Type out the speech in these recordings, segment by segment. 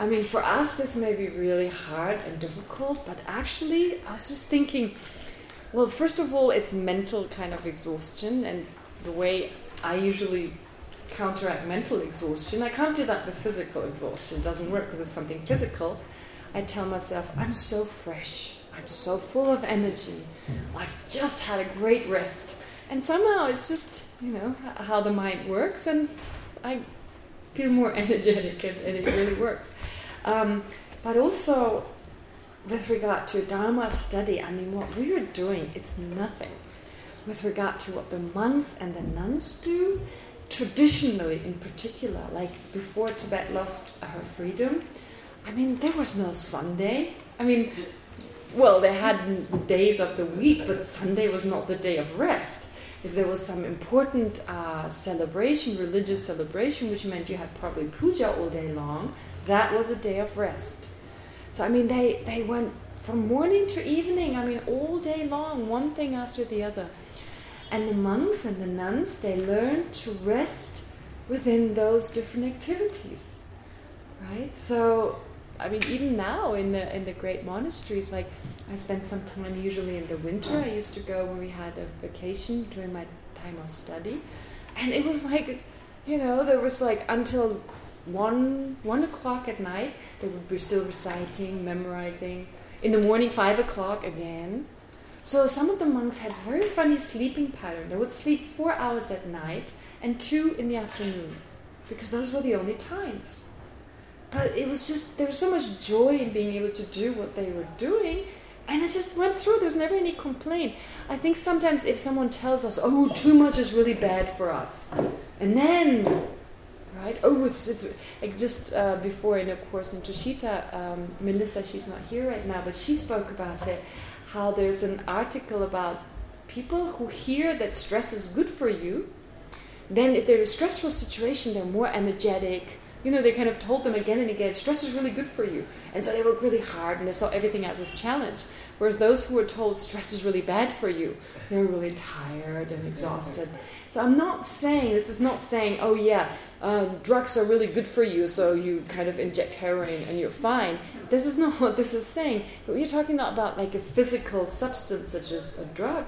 I mean, for us, this may be really hard and difficult, but actually, I was just thinking, well, first of all, it's mental kind of exhaustion, and the way I usually counteract mental exhaustion, I can't do that with physical exhaustion. It doesn't work because it's something physical. I tell myself, I'm so fresh. I'm so full of energy. Hmm. I've just had a great rest. And somehow it's just, you know, how the mind works, and I feel more energetic, and, and it really works. Um, but also, with regard to Dharma study, I mean, what we are doing, it's nothing. With regard to what the monks and the nuns do, traditionally in particular, like before Tibet lost her freedom, I mean, there was no Sunday. I mean, well, they had days of the week, but Sunday was not the day of rest. If there was some important uh, celebration, religious celebration, which meant you had probably puja all day long, that was a day of rest. So, I mean, they, they went from morning to evening, I mean, all day long, one thing after the other. And the monks and the nuns, they learned to rest within those different activities, right? So, I mean, even now in the in the great monasteries, like I spent some time usually in the winter. I used to go when we had a vacation during my time of study, and it was like, you know, there was like until one one o'clock at night they would be still reciting, memorizing. In the morning, five o'clock again. So some of the monks had very funny sleeping pattern. They would sleep four hours at night and two in the afternoon, because those were the only times but it was just there was so much joy in being able to do what they were doing and it just went through. There's never any complaint. I think sometimes if someone tells us oh too much is really bad for us and then right oh it's it's like just uh, before in a course in Tushita, um, melissa she's not here right now but she spoke about it how there's an article about people who hear that stress is good for you then if they're in a stressful situation they're more energetic you know, they kind of told them again and again, stress is really good for you. And so they worked really hard and they saw everything as a challenge. Whereas those who were told stress is really bad for you, they were really tired and exhausted. So I'm not saying, this is not saying, oh yeah, uh, drugs are really good for you, so you kind of inject heroin and you're fine. This is not what this is saying. But we're talking not about like a physical substance such as a drug.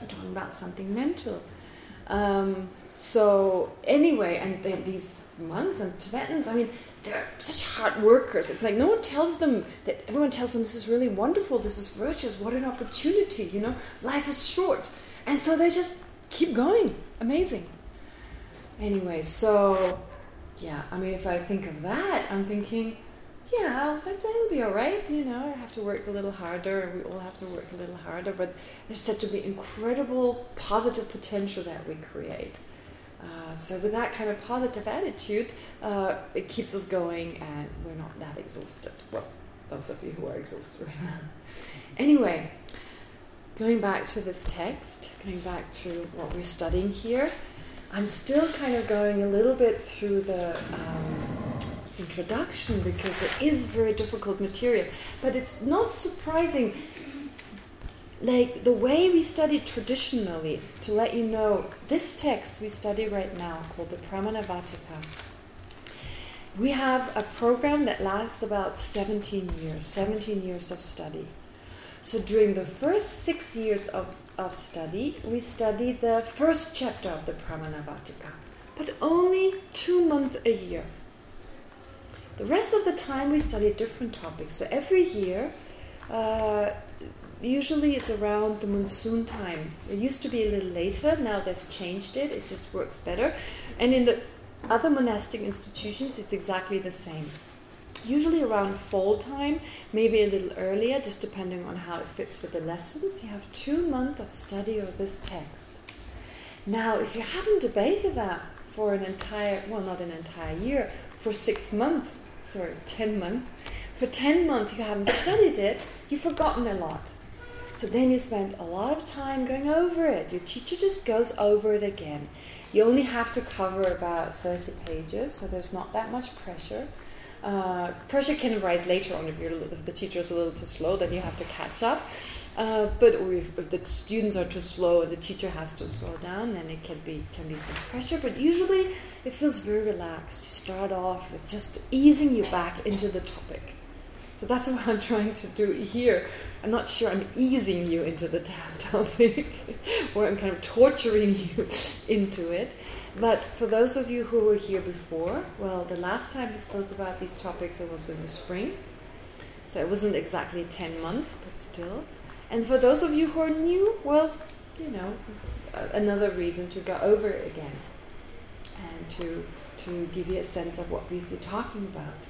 We're talking about something mental. Um, so anyway, and these monks and Tibetans, I mean, they're such hard workers. It's like no one tells them that everyone tells them this is really wonderful, this is virtuous, what an opportunity, you know, life is short. And so they just keep going. Amazing. Anyway, so yeah, I mean, if I think of that, I'm thinking, yeah, but that'll be all right. You know, I have to work a little harder. We all have to work a little harder. But there's said to be incredible positive potential that we create. Uh, so with that kind of positive attitude, uh, it keeps us going and we're not that exhausted. Well, those of you who are exhausted right now. Anyway, going back to this text, going back to what we're studying here, I'm still kind of going a little bit through the um, introduction because it is very difficult material. But it's not surprising like the way we study traditionally, to let you know, this text we study right now called the Pramanavarttika, we have a program that lasts about 17 years, 17 years of study. So during the first six years of, of study, we study the first chapter of the Pramanavarttika, but only two months a year. The rest of the time we study different topics. So every year, uh, usually it's around the monsoon time. It used to be a little later, now they've changed it, it just works better. And in the other monastic institutions, it's exactly the same. Usually around fall time, maybe a little earlier, just depending on how it fits with the lessons. You have two months of study of this text. Now, if you haven't debated that for an entire, well, not an entire year, for six months, sorry, ten months, for ten months you haven't studied it, you've forgotten a lot. So then you spend a lot of time going over it. Your teacher just goes over it again. You only have to cover about 30 pages, so there's not that much pressure. Uh, pressure can arise later on if, if the teacher is a little too slow, then you have to catch up. Uh, but if, if, the students are too slow and the teacher has to slow down, then it can be can be some pressure. But usually, it feels very relaxed. You start off with just easing you back into the topic. So that's what I'm trying to do here. I'm not sure I'm easing you into the topic, or I'm kind of torturing you into it. But for those of you who were here before, well, the last time we spoke about these topics, it was in the spring. So it wasn't exactly 10 months, but still. And for those of you who are new, well, you know, another reason to go over it again and to to give you a sense of what we've been talking about.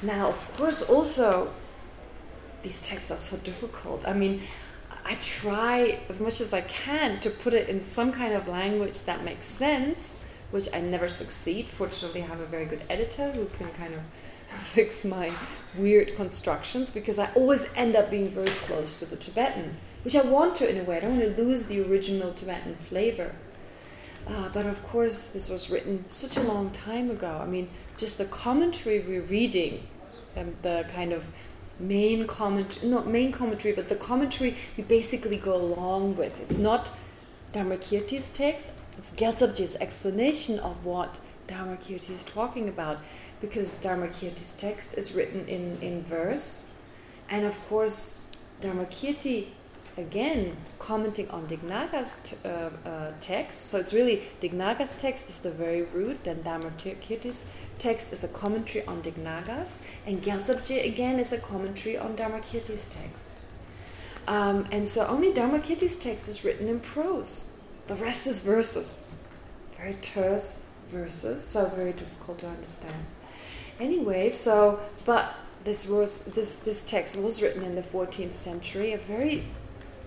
Now, of course, also, these texts are so difficult. I mean, I try as much as I can to put it in some kind of language that makes sense, which I never succeed. Fortunately, I have a very good editor who can kind of fix my weird constructions because I always end up being very close to the Tibetan, which I want to in a way. I don't want to lose the original Tibetan flavor. Uh, but of course, this was written such a long time ago. I mean, just the commentary we're reading, and the kind of main commentary, not main commentary, but the commentary we basically go along with. It's not Dharmakirti's text, it's Gyaltsabje's explanation of what Dharmakirti is talking about because Dharmakirti's text is written in, in verse. And of course, Dharmakirti, again, commenting on Dignaga's uh, uh, text. So it's really, Dignaga's text is the very root, then Dharmakirti's text is a commentary on Dignaga's, and Gyaltsabje, again, is a commentary on Dharmakirti's text. Um, and so only Dharmakirti's text is written in prose. The rest is verses. Very terse verses, so very difficult to understand. Anyway, so but this was this this text was written in the 14th century, a very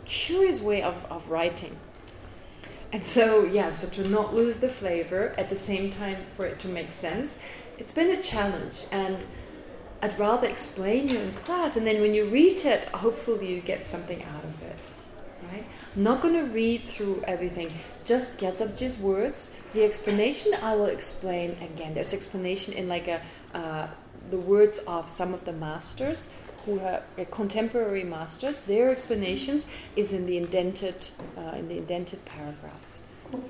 curious way of, of writing. And so, yeah, so to not lose the flavor at the same time for it to make sense, it's been a challenge. And I'd rather explain you in class, and then when you read it, hopefully you get something out of it. Right? I'm not going to read through everything. Just Gyaltsabje's words. The explanation I will explain again. There's explanation in like a uh, the words of some of the masters who are uh, contemporary masters, their explanations is in the indented uh, in the indented paragraphs.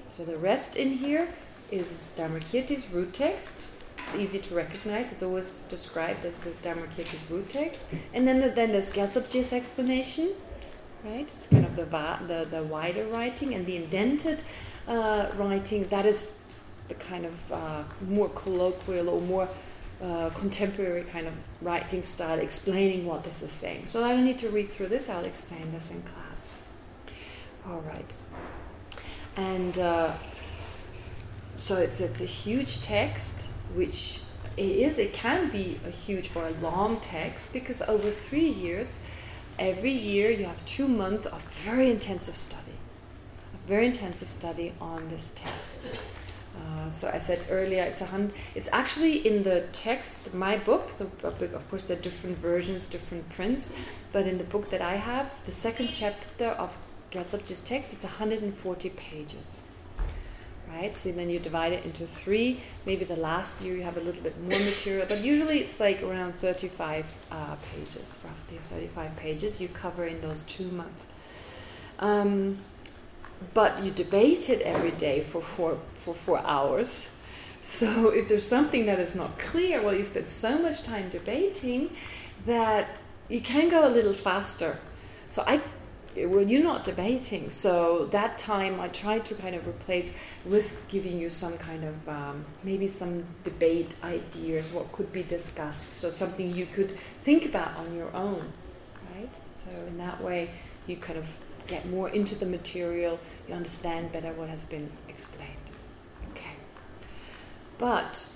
So the rest in here is Dharmakirti's root text. It's easy to recognize. It's always described as the Dharmakirti's root text. And then the, then there's explanation, right? It's kind of the the, the wider writing and the indented uh, writing. That is the kind of uh, more colloquial or more uh, contemporary kind of writing style explaining what this is saying. So I don't need to read through this, I'll explain this in class. All right. And uh, so it's, it's a huge text, which it is, it can be a huge or a long text because over three years, every year you have two months of very intensive study, a very intensive study on this text. Uh, so I said earlier, it's a hundred. It's actually in the text, my book. The, of course, there are different versions, different prints, but in the book that I have, the second chapter of Gyaltsabje's text, it's 140 pages. Right, so then you divide it into three. Maybe the last year you have a little bit more material, but usually it's like around 35 uh, pages, roughly 35 pages you cover in those two months. Um, but you debate it every day for four for four hours. So if there's something that is not clear, well, you spend so much time debating that you can go a little faster. So I, well, you're not debating. So that time I tried to kind of replace with giving you some kind of, um, maybe some debate ideas, what could be discussed. So something you could think about on your own, right? So in that way, you kind of get more into the material, you understand better what has been explained. Okay. But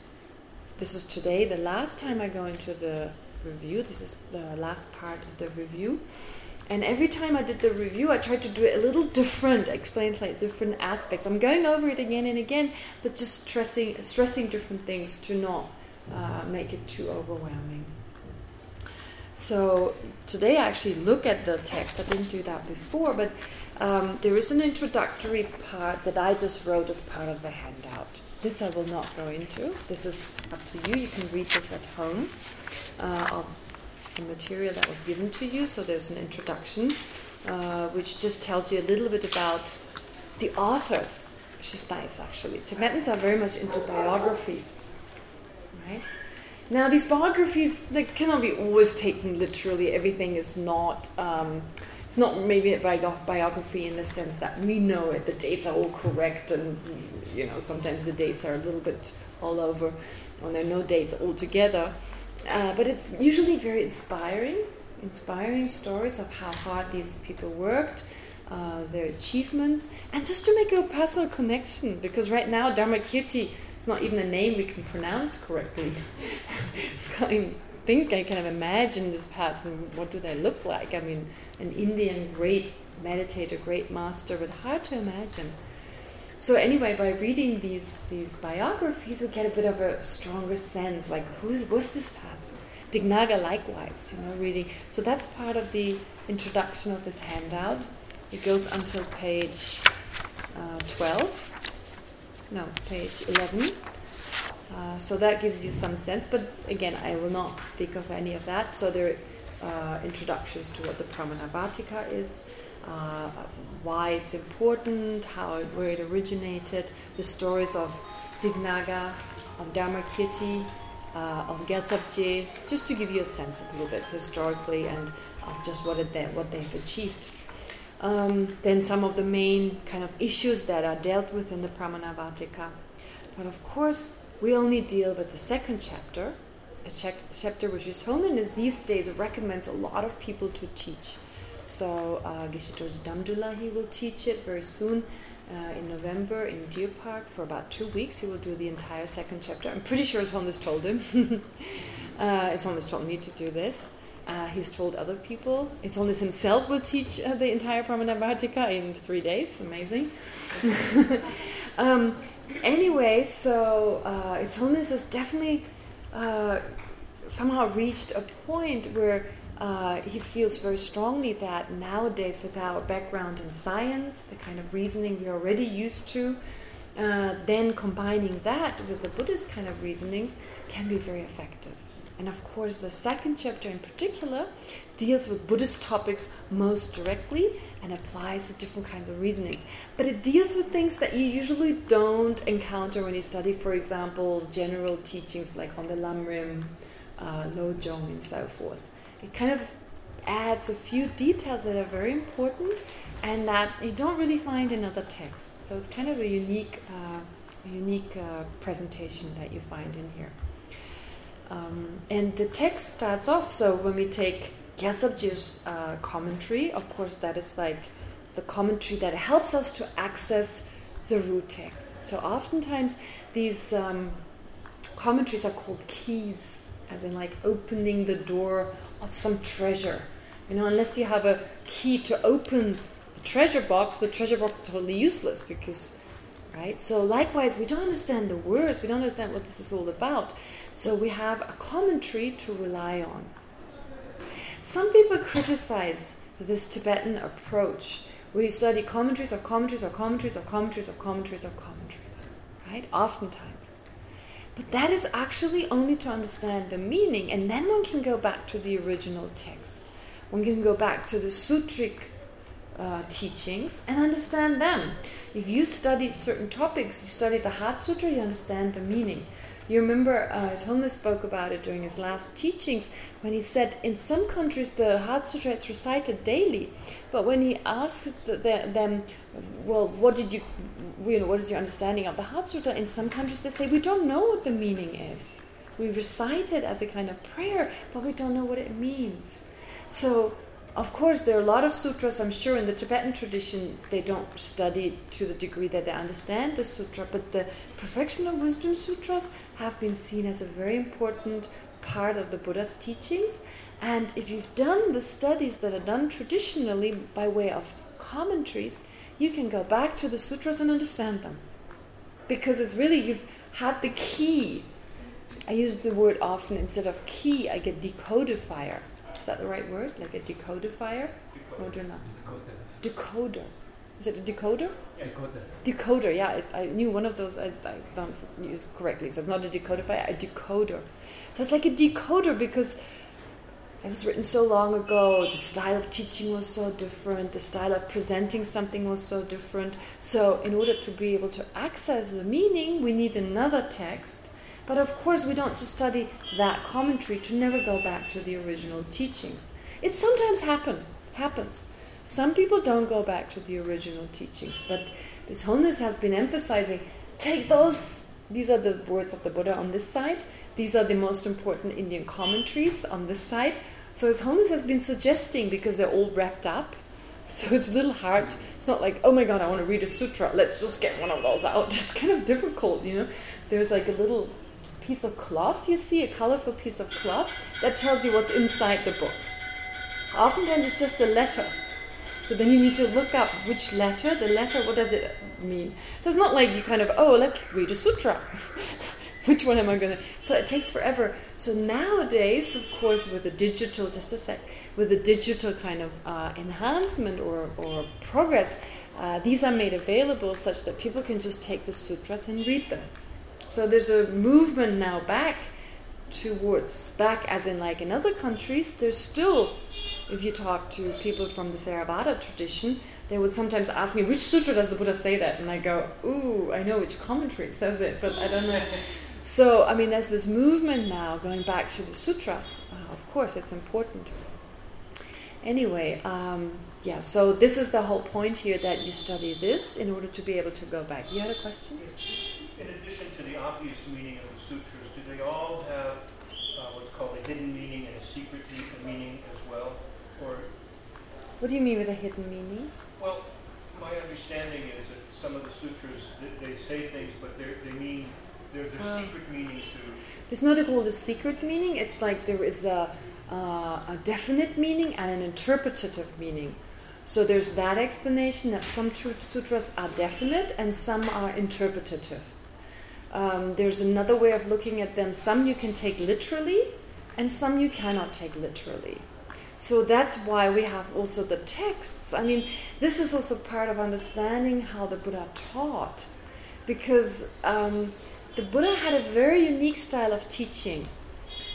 this is today the last time I go into the review. This is the last part of the review. And every time I did the review, I tried to do it a little different, explain like different aspects. I'm going over it again and again, but just stressing stressing different things to not uh, make it too overwhelming. So today I actually look at the text. I didn't do that before, but um, there is an introductory part that I just wrote as part of the handout. This I will not go into. This is up to you. You can read this at home uh, the material that was given to you. So there's an introduction, uh, which just tells you a little bit about the authors, which is nice actually. Tibetans are very much into biographies, right? Now these biographies, they cannot be always taken literally. Everything is not... Um, it's not maybe a biography in the sense that we know it, the dates are all correct, and you know sometimes the dates are a little bit all over, or there are no dates altogether. Uh, but it's usually very inspiring, inspiring stories of how hard these people worked, uh, their achievements, and just to make a personal connection. Because right now, Dharmakirti is not even a name we can pronounce correctly. I think I kind of imagine this person. What do they look like? I mean an Indian great meditator, great master, but hard to imagine. So anyway, by reading these these biographies, we get a bit of a stronger sense, like who's was this person? Dignaga likewise, you know, reading. So that's part of the introduction of this handout. It goes until page uh, 12. No, page 11. Uh, so that gives you some sense, but again, I will not speak of any of that. So there uh, introductions to what the Pramanavarttika is, uh, why it's important, how it, where it originated, the stories of Dignaga, of Dharmakirti, uh, of Gyaltsabje, just to give you a sense of a little bit historically and of just what, it, what they've achieved. Um, then some of the main kind of issues that are dealt with in the Pramanavarttika. But of course, we only deal with the second chapter, a chapter which His Holiness these days recommends a lot of people to teach. So uh, Geshe Dorje Damdula, he will teach it very soon uh, in November in Deer Park for about two weeks. He will do the entire second chapter. I'm pretty sure Holiness told him. uh, Holiness told me to do this. Uh, he's told other people. Holiness himself will teach uh, the entire Pramanavarttika in three days. Amazing. um, anyway, so uh, Holiness is definitely uh, somehow reached a point where uh, he feels very strongly that nowadays with our background in science, the kind of reasoning we're already used to, uh, then combining that with the Buddhist kind of reasonings can be very effective. And of course, the second chapter in particular deals with Buddhist topics most directly and applies to different kinds of reasonings. But it deals with things that you usually don't encounter when you study, for example, general teachings like on the Lamrim, uh, Lojong, and so forth. It kind of adds a few details that are very important and that you don't really find in other texts. So it's kind of a unique, uh, unique uh, presentation that you find in here. Um, and the text starts off, so when we take Gyaltsabje's uh, commentary, of course, that is like the commentary that helps us to access the root text. So oftentimes these um, commentaries are called keys, as in like opening the door of some treasure. You know, unless you have a key to open a treasure box, the treasure box is totally useless because, right? So likewise, we don't understand the words, we don't understand what this is all about. So we have a commentary to rely on. Some people criticize this Tibetan approach where you study commentaries or commentaries or commentaries or commentaries or commentaries or commentaries, right? Oftentimes. But that is actually only to understand the meaning and then one can go back to the original text. One can go back to the sutric uh, teachings and understand them. If you studied certain topics, you studied the Heart Sutra, you understand the meaning. You remember uh, His Holiness spoke about it during his last teachings when he said in some countries the Heart Sutra is recited daily, but when he asked the, the, them, well, what did you, you know, what is your understanding of the Heart Sutra? In some countries they say we don't know what the meaning is. We recite it as a kind of prayer, but we don't know what it means. So of course, there are a lot of sutras, I'm sure, in the Tibetan tradition, they don't study to the degree that they understand the sutra, but the Perfection of Wisdom Sutras have been seen as a very important part of the Buddha's teachings. And if you've done the studies that are done traditionally by way of commentaries, you can go back to the sutras and understand them. Because it's really, you've had the key. I use the word often, instead of key, I get decodifier. Is that the right word? Like a decodifier? Decoder. Decoder. Is it a decoder? Yeah, Decoder. Decoder, yeah. I, I knew one of those. I, I don't use correctly, so it's not a decoder file, a decoder. So it's like a decoder because it was written so long ago. The style of teaching was so different. The style of presenting something was so different. So in order to be able to access the meaning, we need another text. But of course, we don't just study that commentary to never go back to the original teachings. It sometimes happen, happens. Some people don't go back to the original teachings, but this Holiness has been emphasizing, take those, these are the words of the Buddha on this side, these are the most important Indian commentaries on this side. So His Holiness has been suggesting, because they're all wrapped up, so it's a little hard. It's not like, oh my god, I want to read a sutra, let's just get one of those out. It's kind of difficult, you know. There's like a little piece of cloth, you see, a colorful piece of cloth, that tells you what's inside the book. Oftentimes it's just a letter. So then you need to look up which letter, the letter, what does it mean? So it's not like you kind of, oh, let's read a sutra. which one am I going to... So it takes forever. So nowadays, of course, with the digital, just a sec, with the digital kind of uh, enhancement or, or progress, uh, these are made available such that people can just take the sutras and read them. So there's a movement now back towards, back as in like in other countries, there's still if you talk to people from the Theravada tradition, they would sometimes ask me, which sutra does the Buddha say that? And I go, ooh, I know which commentary says it, but I don't know. So, I mean, there's this movement now going back to the sutras. Uh, of course, it's important. Anyway, um, yeah, so this is the whole point here, that you study this in order to be able to go back. You had a question? In addition to the obvious meaning of the sutras, do they all have uh, what's called a hidden meaning and a secret meaning as well? or what do you mean with a hidden meaning? Well, my understanding is that some of the sutras, they say things, but they mean, there's a uh, secret meaning to... There's not called a secret meaning. It's like there is a, uh, a definite meaning and an interpretative meaning. So there's that explanation that some sutras are definite and some are interpretative. Um, there's another way of looking at them. Some you can take literally and some you cannot take literally. So that's why we have also the texts. I mean, this is also part of understanding how the Buddha taught. Because um, the Buddha had a very unique style of teaching,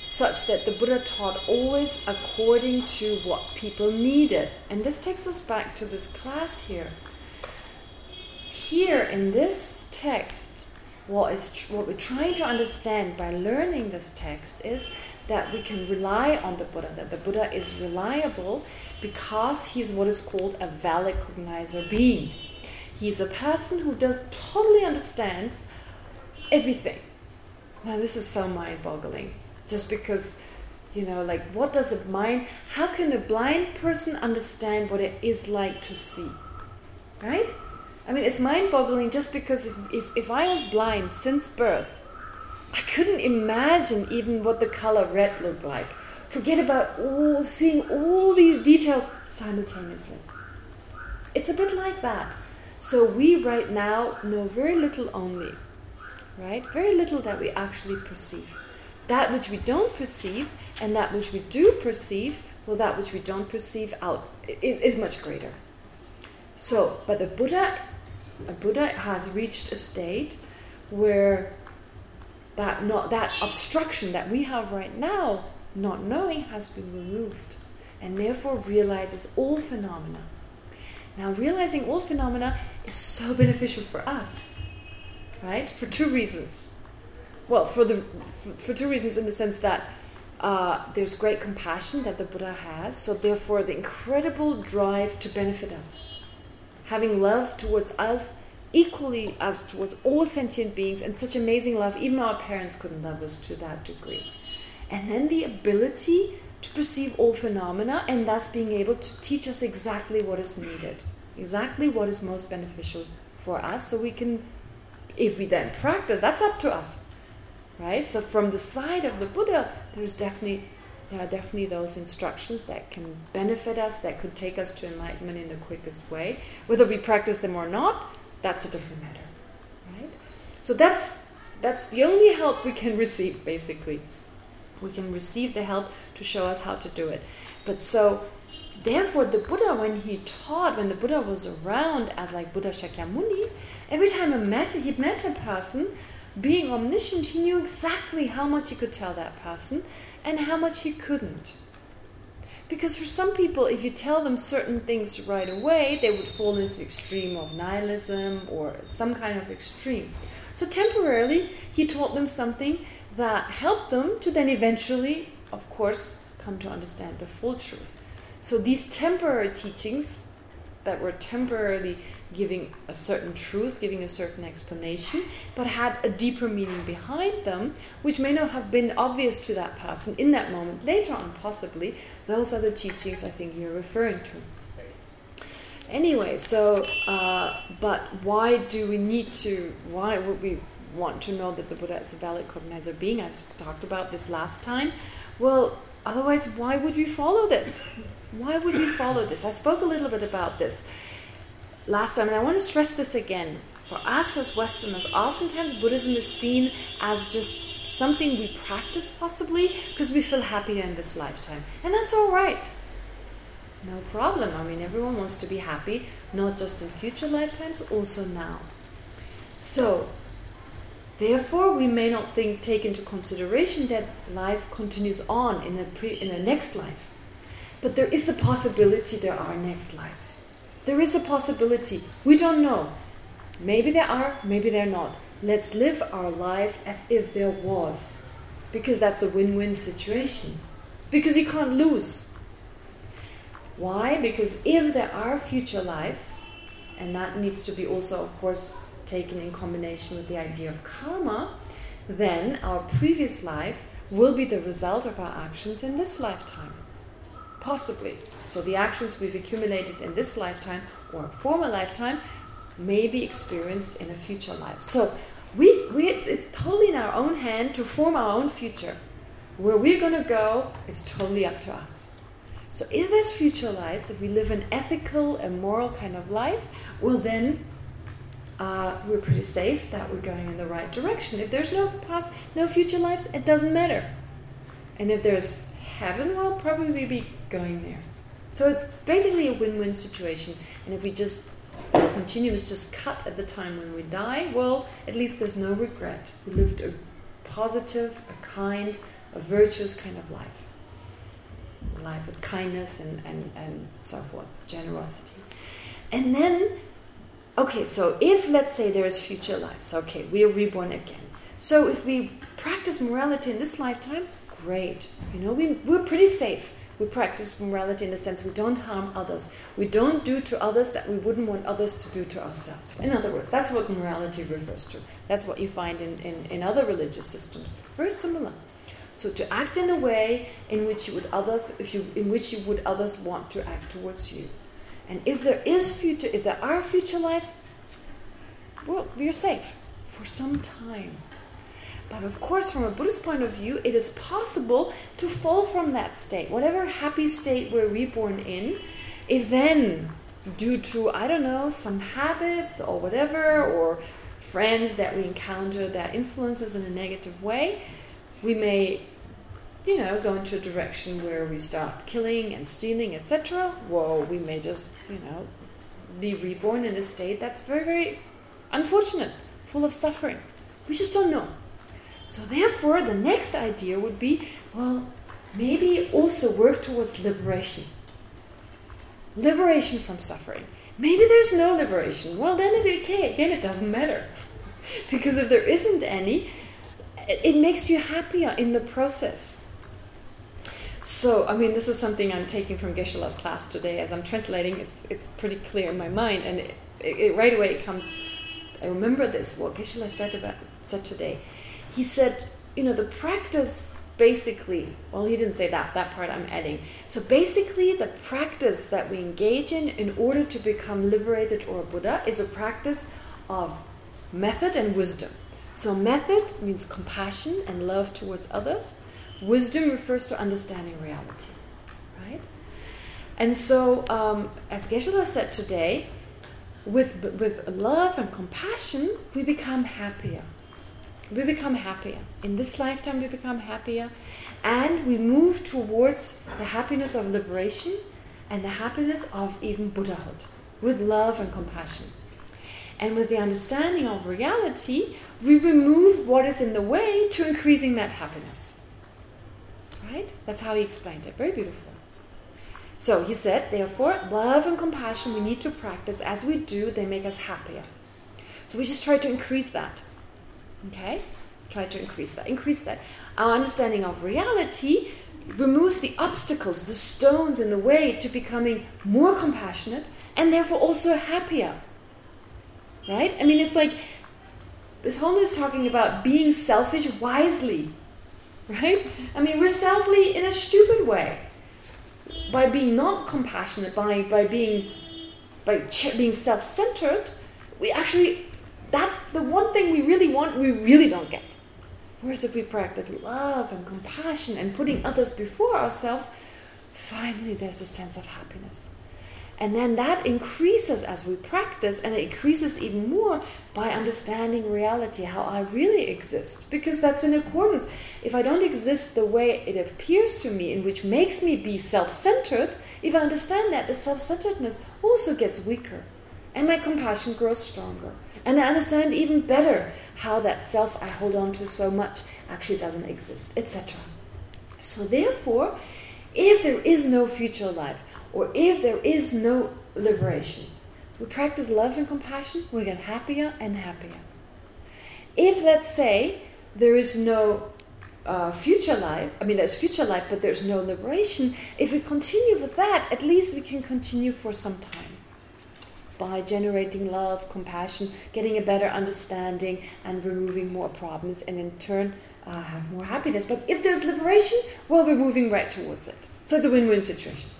such that the Buddha taught always according to what people needed. And this takes us back to this class here. Here in this text, what, is what we're trying to understand by learning this text is that we can rely on the Buddha, that the Buddha is reliable because he's what is called a valid cognizer being. He's a person who does totally understands everything. Now this is so mind-boggling. Just because, you know, like what does a mind, how can a blind person understand what it is like to see? Right? I mean, it's mind-boggling just because if, if, if I was blind since birth, I couldn't imagine even what the color red looked like. Forget about all seeing all these details simultaneously. It's a bit like that. So we right now know very little only, right? Very little that we actually perceive. That which we don't perceive and that which we do perceive, well, that which we don't perceive out is, is much greater. So, but the Buddha, a Buddha has reached a state where that not that obstruction that we have right now, not knowing, has been removed, and therefore realizes all phenomena. Now, realizing all phenomena is so beneficial for us, right? For two reasons. Well, for the for, for two reasons, in the sense that uh, there's great compassion that the Buddha has, so therefore the incredible drive to benefit us, having love towards us equally as towards all sentient beings and such amazing love, even our parents couldn't love us to that degree. And then the ability to perceive all phenomena and thus being able to teach us exactly what is needed, exactly what is most beneficial for us so we can, if we then practice, that's up to us. Right? So from the side of the Buddha, there's definitely there are definitely those instructions that can benefit us, that could take us to enlightenment in the quickest way. Whether we practice them or not, that's a different matter, right? So that's that's the only help we can receive, basically. We can receive the help to show us how to do it. But so therefore, the Buddha, when he taught, when the Buddha was around as like Buddha Shakyamuni, every time he met, he met a person, being omniscient, he knew exactly how much he could tell that person and how much he couldn't. Because for some people, if you tell them certain things right away, they would fall into extreme of nihilism or some kind of extreme. So temporarily, he taught them something that helped them to then eventually, of course, come to understand the full truth. So these temporary teachings that were temporarily giving a certain truth, giving a certain explanation, but had a deeper meaning behind them, which may not have been obvious to that person in that moment. Later on, possibly, those are the teachings I think you're referring to. Anyway, so, uh, but why do we need to, why would we want to know that the Buddha is a valid cognizer being? I talked about this last time. Well, otherwise, why would we follow this? Why would we follow this? I spoke a little bit about this last time, and I want to stress this again. For us as Westerners, oftentimes Buddhism is seen as just something we practice possibly because we feel happier in this lifetime. And that's all right. No problem. I mean, everyone wants to be happy, not just in future lifetimes, also now. So, therefore, we may not think, take into consideration that life continues on in a, pre, in a next life. But there is a possibility there are next lives. There is a possibility. We don't know. Maybe there are, maybe they're not. Let's live our life as if there was. Because that's a win-win situation. Because you can't lose. Why? Because if there are future lives, and that needs to be also, of course, taken in combination with the idea of karma, then our previous life will be the result of our actions in this lifetime. Possibly. So the actions we've accumulated in this lifetime or former lifetime may be experienced in a future life. So we, we it's, it's totally in our own hand to form our own future. Where we're going to go is totally up to us. So if there's future lives, if we live an ethical and moral kind of life, well then uh, we're pretty safe that we're going in the right direction. If there's no past, no future lives, it doesn't matter. And if there's heaven, well, probably be going there. So it's basically a win-win situation. And if we just continue, it's just cut at the time when we die, well, at least there's no regret. We lived a positive, a kind, a virtuous kind of life. Life with kindness and, and, and so forth, generosity. And then, okay, so if, let's say, there is future lives, okay, we are reborn again. So if we practice morality in this lifetime, great. You know, we, we're pretty safe we practice morality in the sense we don't harm others. We don't do to others that we wouldn't want others to do to ourselves. In other words, that's what morality refers to. That's what you find in, in, in other religious systems. Very similar. So to act in a way in which you would others, if you, in which you would others want to act towards you. And if there is future, if there are future lives, well, we're safe for some time. But of course, from a Buddhist point of view, it is possible to fall from that state. Whatever happy state we're reborn in, if then, due to, I don't know, some habits or whatever, or friends that we encounter that influence us in a negative way, we may, you know, go into a direction where we start killing and stealing, etc. Well, we may just, you know, be reborn in a state that's very, very unfortunate, full of suffering. We just don't know. So therefore, the next idea would be, well, maybe also work towards liberation. Liberation from suffering. Maybe there's no liberation. Well, then it, okay, again, it doesn't matter. because if there isn't any, it makes you happier in the process. So, I mean, this is something I'm taking from Geshe-la's class today. As I'm translating, it's it's pretty clear in my mind. And it, it, right away it comes, I remember this, what Geshe-la said, about, said today he said, you know, the practice basically, well, he didn't say that, that part I'm adding. So basically, the practice that we engage in in order to become liberated or a Buddha is a practice of method and wisdom. So method means compassion and love towards others. Wisdom refers to understanding reality, right? And so, um, as Geshe-la said today, with, with love and compassion, we become happier we become happier. In this lifetime, we become happier. And we move towards the happiness of liberation. and the happiness of even Buddhahood, with love and compassion. And with the understanding of reality, we remove what is in the way to increasing that happiness. Right? That's how he explained it. Very beautiful. So he said, therefore, love and compassion we need to practice. As we do, they make us happier. So we just try to increase that. Okay? Try to increase that. Increase that. Our understanding of reality removes the obstacles, the stones in the way to becoming more compassionate and therefore also happier. Right? I mean, it's like this whole is talking about being selfish wisely. Right? I mean, we're selfly in a stupid way. By being not compassionate, by by being by being self-centered, we actually that the one thing we really want, we really don't get. Whereas if we practice love and compassion and putting others before ourselves, finally there's a sense of happiness. And then that increases as we practice, and it increases even more by understanding reality, how I really exist. Because that's in accordance. If I don't exist the way it appears to me, in which makes me be self-centered, if I understand that, the self-centeredness also gets weaker. And my compassion grows stronger. And I understand even better how that self I hold on to so much actually doesn't exist, etc. So therefore, if there is no future life, or if there is no liberation, we practice love and compassion, we get happier and happier. If, let's say, there is no uh, future life, I mean, there's future life, but there's no liberation, if we continue with that, at least we can continue for some time by generating love, compassion, getting a better understanding, and removing more problems, and in turn uh, have more happiness. But if there's liberation, well, we're moving right towards it. So it's a win-win situation.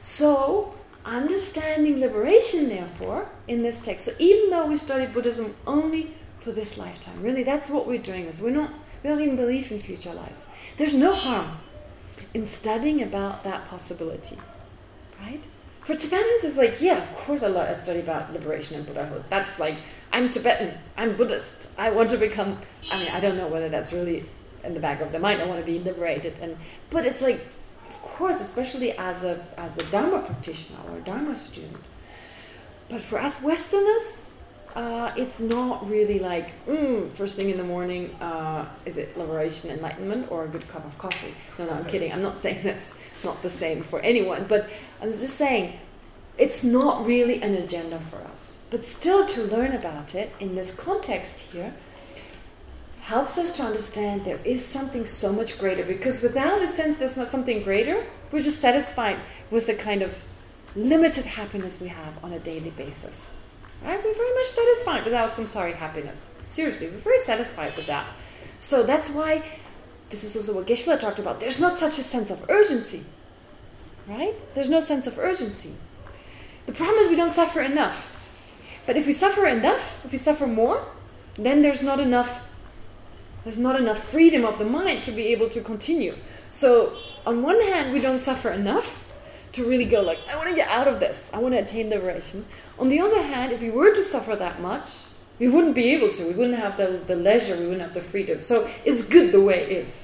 So, understanding liberation, therefore, in this text. So even though we study Buddhism only for this lifetime, really, that's what we're doing. Is we're not, we don't even believe in future lives. There's no harm in studying about that possibility, right? For Tibetans, it's like, yeah, of course I study about liberation and Buddhahood. That's like, I'm Tibetan, I'm Buddhist, I want to become, I mean, I don't know whether that's really in the back of their mind, I want to be liberated. and But it's like, of course, especially as a, as a Dharma practitioner or a Dharma student. But for us Westerners, uh, it's not really like, mm, first thing in the morning, uh, is it liberation, enlightenment, or a good cup of coffee? No, no, I'm kidding. I'm not saying that's not the same for anyone. But I was just saying, it's not really an agenda for us. But still to learn about it in this context here helps us to understand there is something so much greater. Because without a sense there's not something greater, we're just satisfied with the kind of limited happiness we have on a daily basis. Right? We're very much satisfied without some sorry happiness. Seriously, we're very satisfied with that. So that's why this is also what Geshe-la talked about. There's not such a sense of urgency. Right? There's no sense of urgency. The problem is we don't suffer enough. But if we suffer enough, if we suffer more, then there's not enough there's not enough freedom of the mind to be able to continue. So on one hand, we don't suffer enough to really go like, I want to get out of this. I want to attain liberation. On the other hand, if we were to suffer that much, we wouldn't be able to. We wouldn't have the, the leisure. We wouldn't have the freedom. So it's good the way it is.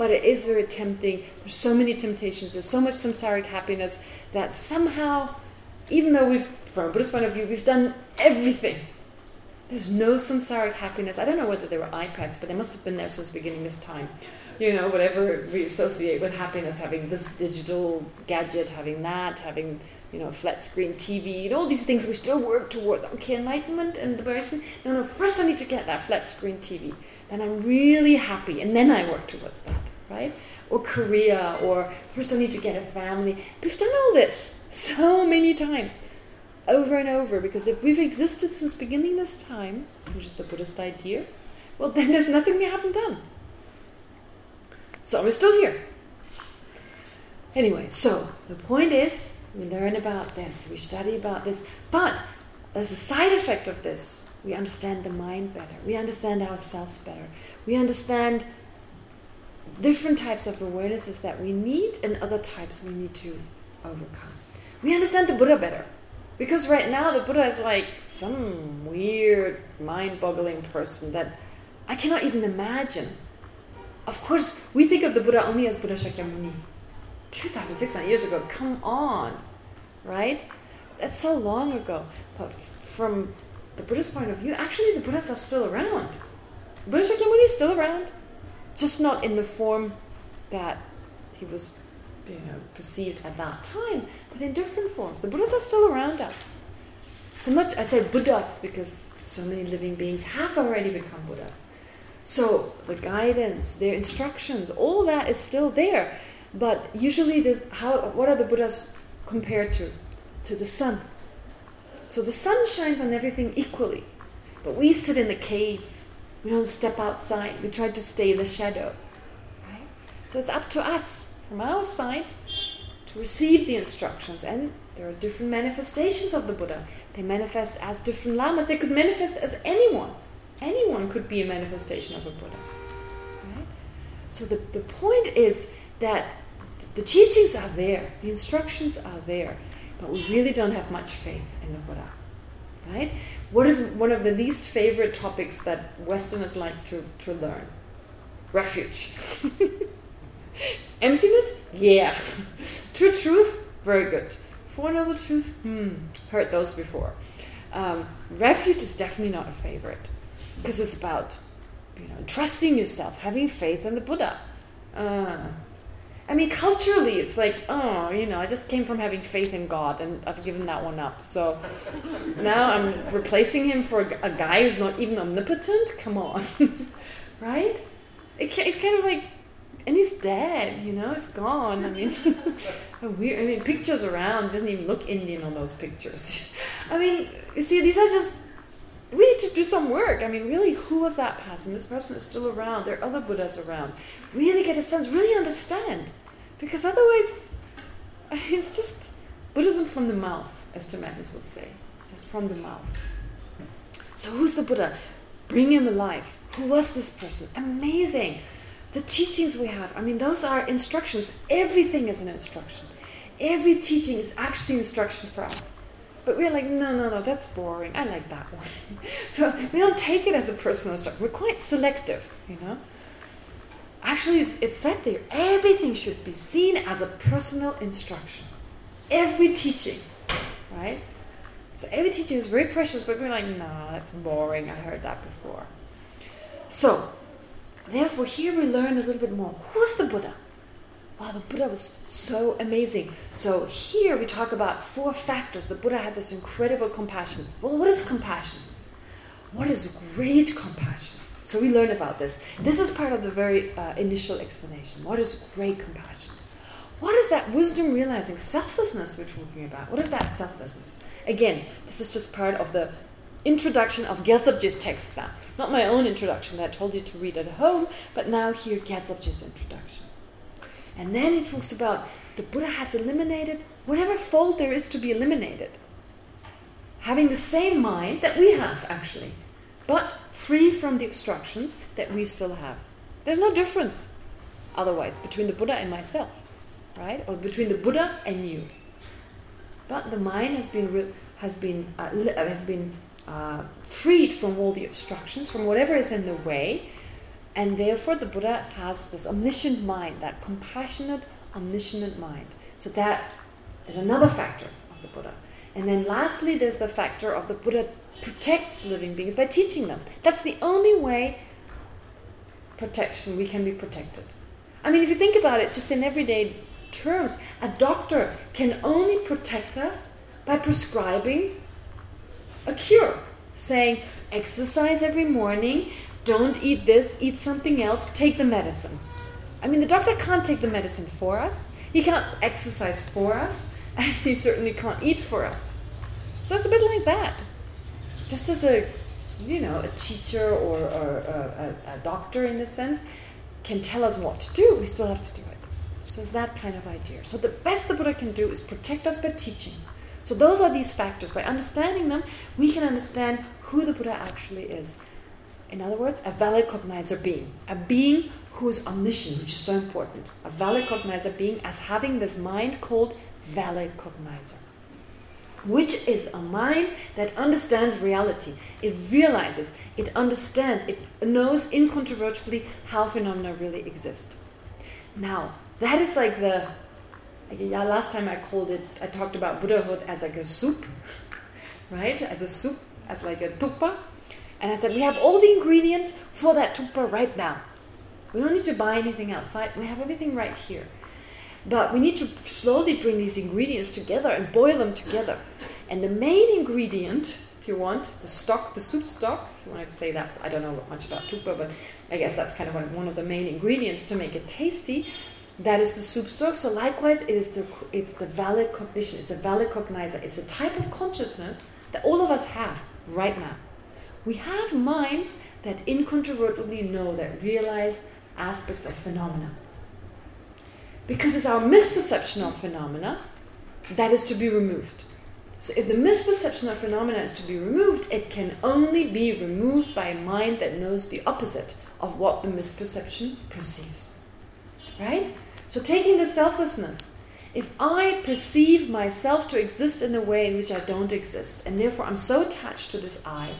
But it is very tempting. There's so many temptations. There's so much samsaric happiness that somehow, even though we've, from a Buddhist point of view, we've done everything. There's no samsaric happiness. I don't know whether there were iPads, but they must have been there since the beginning this time. You know, whatever we associate with happiness, having this digital gadget, having that, having you know, flat screen TV, and all these things we still work towards. Okay, enlightenment and liberation. No, no, first I need to get that flat screen TV. Then I'm really happy, and then I work towards that, right? Or Korea, or first I need to get a family. We've done all this so many times, over and over, because if we've existed since beginning this time, which is the Buddhist idea, well, then there's nothing we haven't done. So we're still here. Anyway, so the point is, we learn about this, we study about this, but as a side effect of this, we understand the mind better, we understand ourselves better, we understand different types of awarenesses that we need and other types we need to overcome. We understand the Buddha better. Because right now the Buddha is like some weird, mind-boggling person that I cannot even imagine. Of course, we think of the Buddha only as Buddha Shakyamuni. 2,600 years ago, come on, right? That's so long ago. But from the Buddhist point of view, actually the Buddhas are still around. Buddha Shakyamuni is still around, just not in the form that he was you know, perceived at that time, but in different forms. The Buddhas are still around us. So much, I say Buddhas because so many living beings have already become Buddhas. So the guidance, their instructions, all that is still there. But usually, how what are the Buddhas compared to? To the sun. So the sun shines on everything equally. But we sit in the cave. We don't step outside. We try to stay in the shadow. Right? So it's up to us, from our side, to receive the instructions. And there are different manifestations of the Buddha. They manifest as different lamas. They could manifest as anyone. Anyone could be a manifestation of a Buddha. Right? So the, the point is that the teachings are there, the instructions are there, but we really don't have much faith in the Buddha. Right? What is one of the least favorite topics that Westerners like to, to learn? Refuge. Emptiness? Yeah. True truth? Very good. Four Noble Truth? Hmm. Heard those before. Um, refuge is definitely not a favorite because it's about you know trusting yourself, having faith in the Buddha. Uh, I mean, culturally, it's like, oh, you know, I just came from having faith in God, and I've given that one up. So now I'm replacing him for a, guy who's not even omnipotent. Come on, right? It, it's kind of like, and he's dead. You know, he's gone. I mean, weird. I mean, pictures around doesn't even look Indian on those pictures. I mean, you see, these are just we need to do some work. I mean, really, who was that person? This person is still around. There are other Buddhas around. Really get a sense, really understand. Because otherwise, I mean, it's just Buddhism from the mouth, as Tibetans would say. It's just from the mouth. So who's the Buddha? Bring him alive. Who was this person? Amazing. The teachings we have, I mean, those are instructions. Everything is an instruction. Every teaching is actually instruction for us. But we're like, no, no, no, that's boring. I like that one. so we don't take it as a personal instruction. We're quite selective, you know. Actually, it's, it's said there, everything should be seen as a personal instruction. Every teaching, right? So every teaching is very precious, but we're like, no, that's boring. I heard that before. So, therefore, here we learn a little bit more. Who's the Buddha? Wow, the Buddha was so amazing. So here we talk about four factors. The Buddha had this incredible compassion. Well, what is compassion? What is great compassion? So we learn about this. This is part of the very uh, initial explanation. What is great compassion? What is that wisdom realizing? Selflessness we're talking about. What is that selflessness? Again, this is just part of the introduction of Gyaltsabje's text now. Not my own introduction that I told you to read at home, but now here Gyaltsabje's introduction. And then he talks about the Buddha has eliminated whatever fault there is to be eliminated. Having the same mind that we have, actually, but free from the obstructions that we still have. There's no difference, otherwise, between the Buddha and myself, right? Or between the Buddha and you. But the mind has been has been uh, has been uh, freed from all the obstructions, from whatever is in the way, and therefore the Buddha has this omniscient mind, that compassionate, omniscient mind. So that is another factor of the Buddha. And then lastly, there's the factor of the Buddha protects living beings by teaching them. That's the only way protection, we can be protected. I mean, if you think about it, just in everyday terms, a doctor can only protect us by prescribing a cure, saying, exercise every morning, don't eat this, eat something else, take the medicine. I mean, the doctor can't take the medicine for us. He cannot exercise for us. And he certainly can't eat for us. So it's a bit like that. Just as a, you know, a teacher or, or a, a, a doctor in this sense can tell us what to do, we still have to do it. So it's that kind of idea. So the best the Buddha can do is protect us by teaching. So those are these factors. By understanding them, we can understand who the Buddha actually is. In other words, a valid cognizer being. A being who is omniscient, which is so important. A valid cognizer being as having this mind called valid cognizer. Which is a mind that understands reality. It realizes, it understands, it knows incontrovertibly how phenomena really exist. Now, that is like the yeah, last time I called it, I talked about Buddhahood as like a soup, right? As a soup, as like a tukpa. And I said, we have all the ingredients for that tukpa right now. We don't need to buy anything outside. We have everything right here. But we need to slowly bring these ingredients together and boil them together. And the main ingredient, if you want, the stock, the soup stock, if you want to say that, I don't know much about tukpa, but I guess that's kind of one of the main ingredients to make it tasty, that is the soup stock. So likewise, it is the it's the valid cognition. It's a valid cognizer. It's a type of consciousness that all of us have right now. We have minds that incontrovertibly know, that realize aspects of phenomena. Because it's our misperception of phenomena that is to be removed. So if the misperception of phenomena is to be removed, it can only be removed by a mind that knows the opposite of what the misperception perceives. Right? So taking the selflessness, if I perceive myself to exist in a way in which I don't exist, and therefore I'm so attached to this I,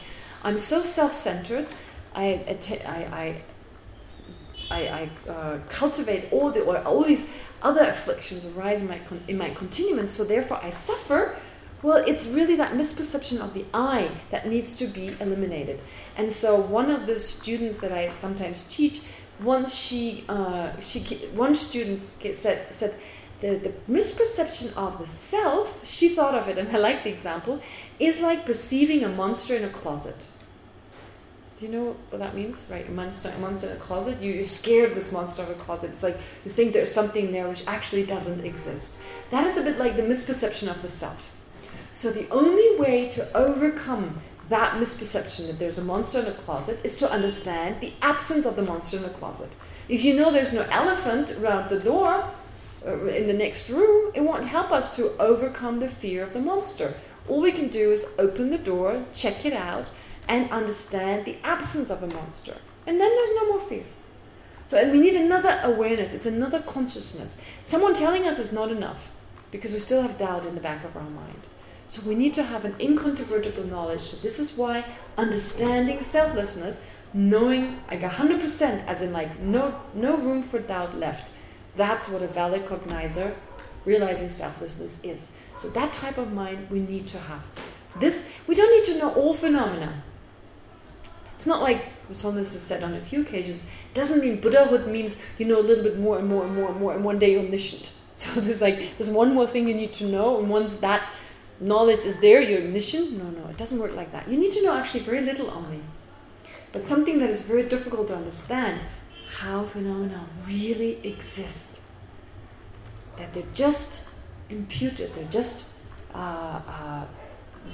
I'm so self-centered, I, I, I, I uh, cultivate all the or all these other afflictions arise in my in my continuance. So therefore, I suffer. Well, it's really that misperception of the I that needs to be eliminated. And so, one of the students that I sometimes teach once she uh, she one student said said the the misperception of the self she thought of it and I like the example is like perceiving a monster in a closet. Do you know what that means? Right, a monster, a monster in a closet. You, you're scared of this monster of a closet. It's like you think there's something there which actually doesn't exist. That is a bit like the misperception of the self. So the only way to overcome that misperception that there's a monster in a closet is to understand the absence of the monster in the closet. If you know there's no elephant around the door, uh, in the next room, it won't help us to overcome the fear of the monster. All we can do is open the door, check it out, and understand the absence of a monster. And then there's no more fear. So we need another awareness. It's another consciousness. Someone telling us is not enough because we still have doubt in the back of our mind. So we need to have an incontrovertible knowledge. This is why understanding selflessness, knowing like 100%, as in like no, no room for doubt left, that's what a valid cognizer, realizing selflessness is. So that type of mind we need to have. This We don't need to know all phenomena. It's not like Thomas has said on a few occasions, it doesn't mean Buddhahood means you know a little bit more and more and more and more and one day you're omniscient. So there's like there's one more thing you need to know and once that knowledge is there, you're omniscient. No, no, it doesn't work like that. You need to know actually very little only. But something that is very difficult to understand, how phenomena really exist. That they're just imputed, they're just uh, uh,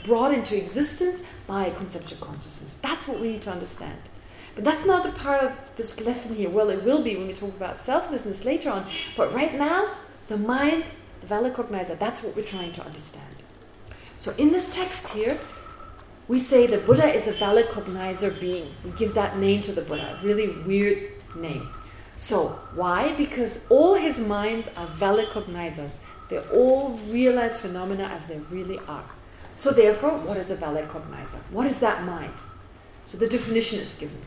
brought into existence by conceptual consciousness. That's what we need to understand. But that's not a part of this lesson here. Well, it will be when we talk about selflessness later on. But right now, the mind, the valid cognizer, that's what we're trying to understand. So in this text here, we say the Buddha is a valid cognizer being. We give that name to the Buddha, really weird name. So why? Because all his minds are valid cognizers. They all realize phenomena as they really are. So therefore, what is a valid cognizer? What is that mind? So the definition is given.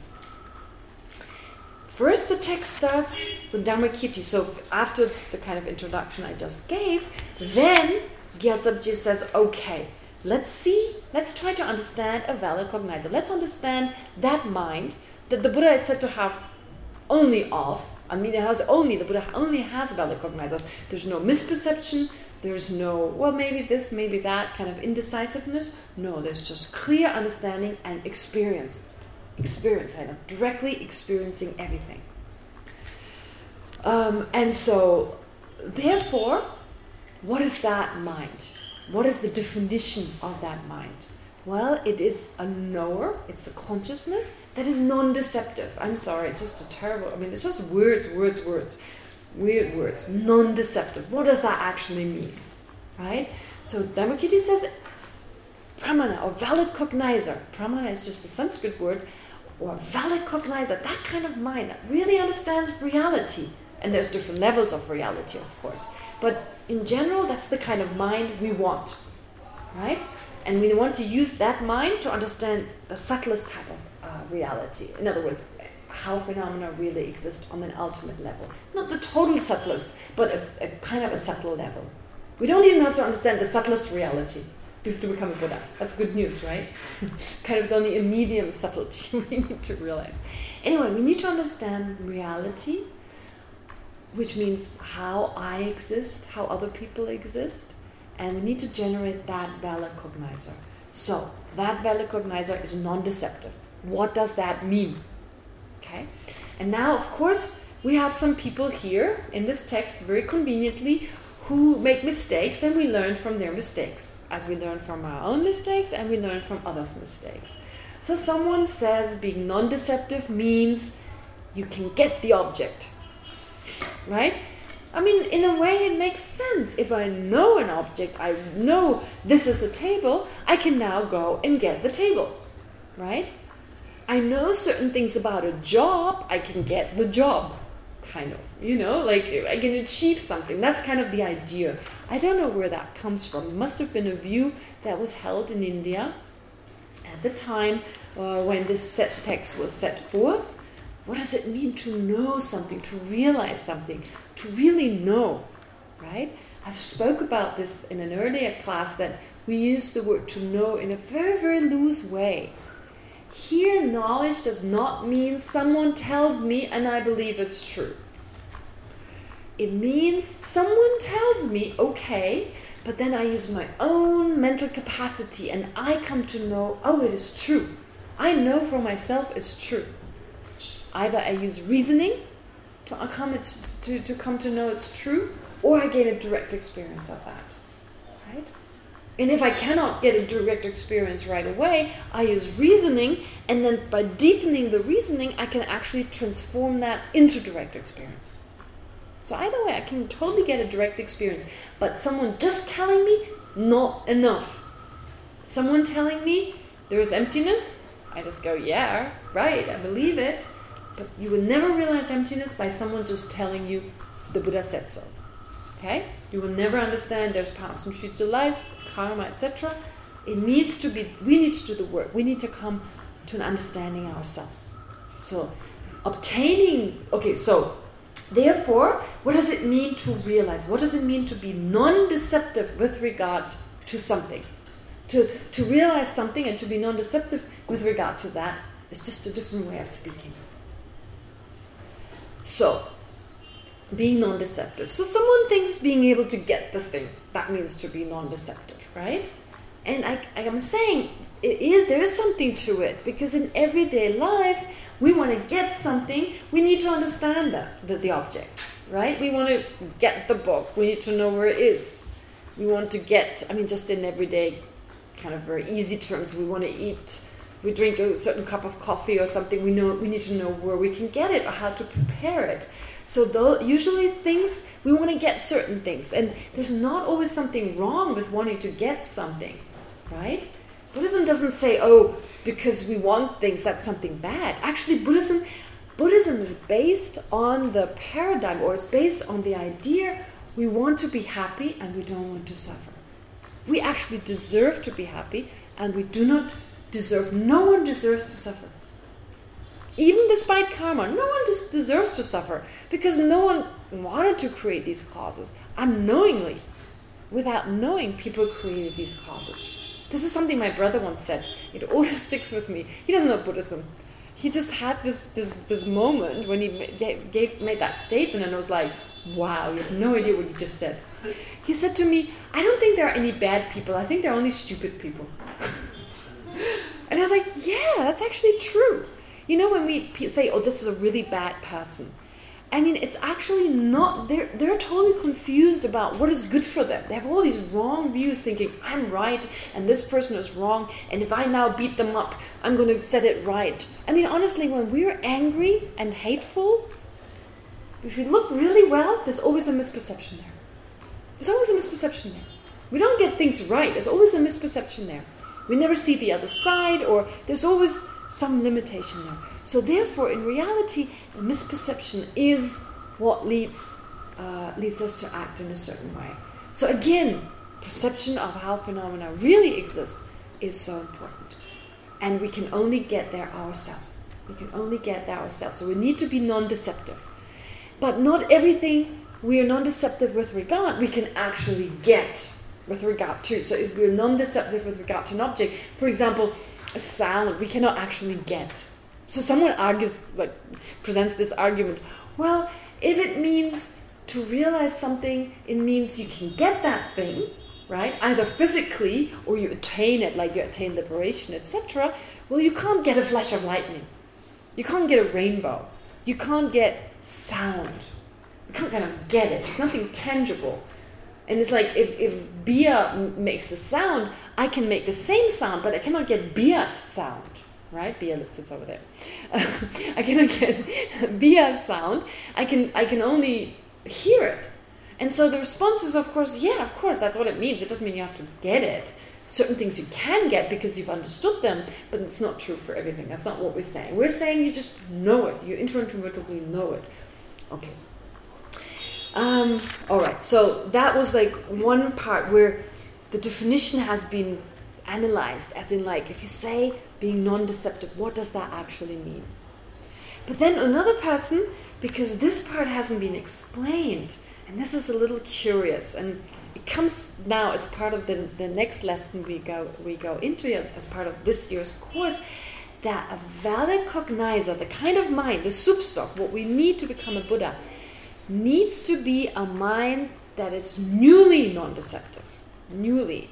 First, the text starts with Dharmakirti. So after the kind of introduction I just gave, then Gyaltsabje says, okay, let's see, let's try to understand a valid cognizer. Let's understand that mind that the Buddha is said to have only of. I mean, it has only, the Buddha only has valid cognizers. There's no misperception, there's no, well, maybe this, maybe that kind of indecisiveness. No, there's just clear understanding and experience. Experience, of directly experiencing everything. Um, and so, therefore, what is that mind? What is the definition of that mind? Well, it is a knower, it's a consciousness that is non-deceptive. I'm sorry, it's just a terrible, I mean, it's just words, words, words. Weird words, non-deceptive. What does that actually mean? Right? So Dharmakirti says pramana or valid cognizer. Pramana is just a Sanskrit word or valid cognizer, that kind of mind that really understands reality. And there's different levels of reality, of course. But in general, that's the kind of mind we want, right? And we want to use that mind to understand the subtlest type of uh, reality. In other words, how phenomena really exist on an ultimate level. Not the total subtlest, but a, a kind of a subtle level. We don't even have to understand the subtlest reality to become a Buddha. That's good news, right? kind of only a medium subtlety we need to realize. Anyway, we need to understand reality, which means how I exist, how other people exist, and we need to generate that valid cognizer. So, that valid cognizer is non-deceptive. What does that mean? Okay, and now, of course, we have some people here in this text very conveniently who make mistakes and we learn from their mistakes as we learn from our own mistakes and we learn from others' mistakes. So someone says being non-deceptive means you can get the object, right? I mean, in a way it makes sense. If I know an object, I know this is a table, I can now go and get the table, right? I know certain things about a job, I can get the job, kind of. You know, like I can achieve something. That's kind of the idea. I don't know where that comes from. It must have been a view that was held in India at the time uh, when this set text was set forth. What does it mean to know something, to realize something, to really know, right? I've spoke about this in an earlier class that we use the word to know in a very, very loose way. Here, knowledge does not mean someone tells me and I believe it's true. It means someone tells me, okay, but then I use my own mental capacity and I come to know, oh, it is true. I know for myself it's true. Either I use reasoning to come, to, to come to know it's true, or I gain a direct experience of that. And if I cannot get a direct experience right away, I use reasoning, and then by deepening the reasoning, I can actually transform that into direct experience. So either way, I can totally get a direct experience. But someone just telling me, not enough. Someone telling me there's emptiness, I just go, yeah, right, I believe it. But you will never realize emptiness by someone just telling you the Buddha said so. Okay? You will never understand there's past and future lives, karma, etc. It needs to be, we need to do the work. We need to come to an understanding ourselves. So, obtaining, okay, so Therefore, what does it mean to realize? What does it mean to be non-deceptive with regard to something? To, to realize something and to be non-deceptive with regard to that is just a different way of speaking. So, being non-deceptive. So someone thinks being able to get the thing, that means to be non-deceptive, right? And I, I'm saying it is there is something to it because in everyday life we want to get something, we need to understand that, the, the object, right? We want to get the book, we need to know where it is. We want to get, I mean, just in everyday kind of very easy terms, we want to eat, we drink a certain cup of coffee or something, we know we need to know where we can get it or how to prepare it. So though usually things, we want to get certain things. And there's not always something wrong with wanting to get something, right? Buddhism doesn't say, oh, because we want things, that's something bad. Actually, Buddhism, Buddhism is based on the paradigm, or it's based on the idea we want to be happy and we don't want to suffer. We actually deserve to be happy and we do not deserve, no one deserves to suffer. Even despite karma, no one deserves to suffer because no one wanted to create these causes. Unknowingly, without knowing, people created these causes. This is something my brother once said. It always sticks with me. He doesn't know Buddhism. He just had this this this moment when he gave, gave made that statement, and I was like, "Wow, you have no idea what you just said." He said to me, "I don't think there are any bad people. I think there are only stupid people." and I was like, "Yeah, that's actually true." You know, when we say, "Oh, this is a really bad person," I mean, it's actually not, they're, they're totally confused about what is good for them. They have all these wrong views thinking, I'm right and this person is wrong. And if I now beat them up, I'm going to set it right. I mean, honestly, when we're angry and hateful, if you look really well, there's always a misperception there. There's always a misperception there. We don't get things right. There's always a misperception there. We never see the other side or there's always some limitation there. So therefore, in reality, the misperception is what leads uh, leads us to act in a certain way. So again, perception of how phenomena really exist is so important. And we can only get there ourselves. We can only get there ourselves. So we need to be non-deceptive. But not everything we are non-deceptive with regard, we can actually get with regard to. So if we're non-deceptive with regard to an object, for example, sound, we cannot actually get. So someone argues, like, presents this argument, well, if it means to realize something, it means you can get that thing, right? Either physically or you attain it, like you attain liberation, etc. Well, you can't get a flash of lightning. You can't get a rainbow. You can't get sound. You can't kind of get it. It's nothing tangible. And it's like if, if Bia makes a sound, I can make the same sound, but I cannot get Bia's sound. Right? Bia sits over there. I cannot get Bia's sound. I can I can only hear it. And so the response is, of course, yeah, of course, that's what it means. It doesn't mean you have to get it. Certain things you can get because you've understood them, but it's not true for everything. That's not what we're saying. We're saying you just know it. You intuitively know it. Okay. Um, all right. So that was like one part where the definition has been analyzed, as in like, if you say being non-deceptive, what does that actually mean? But then another person, because this part hasn't been explained, and this is a little curious, and it comes now as part of the, the next lesson we go we go into it as part of this year's course, that a valid cognizer, the kind of mind, the substock, what we need to become a Buddha, needs to be a mind that is newly non-deceptive. Newly.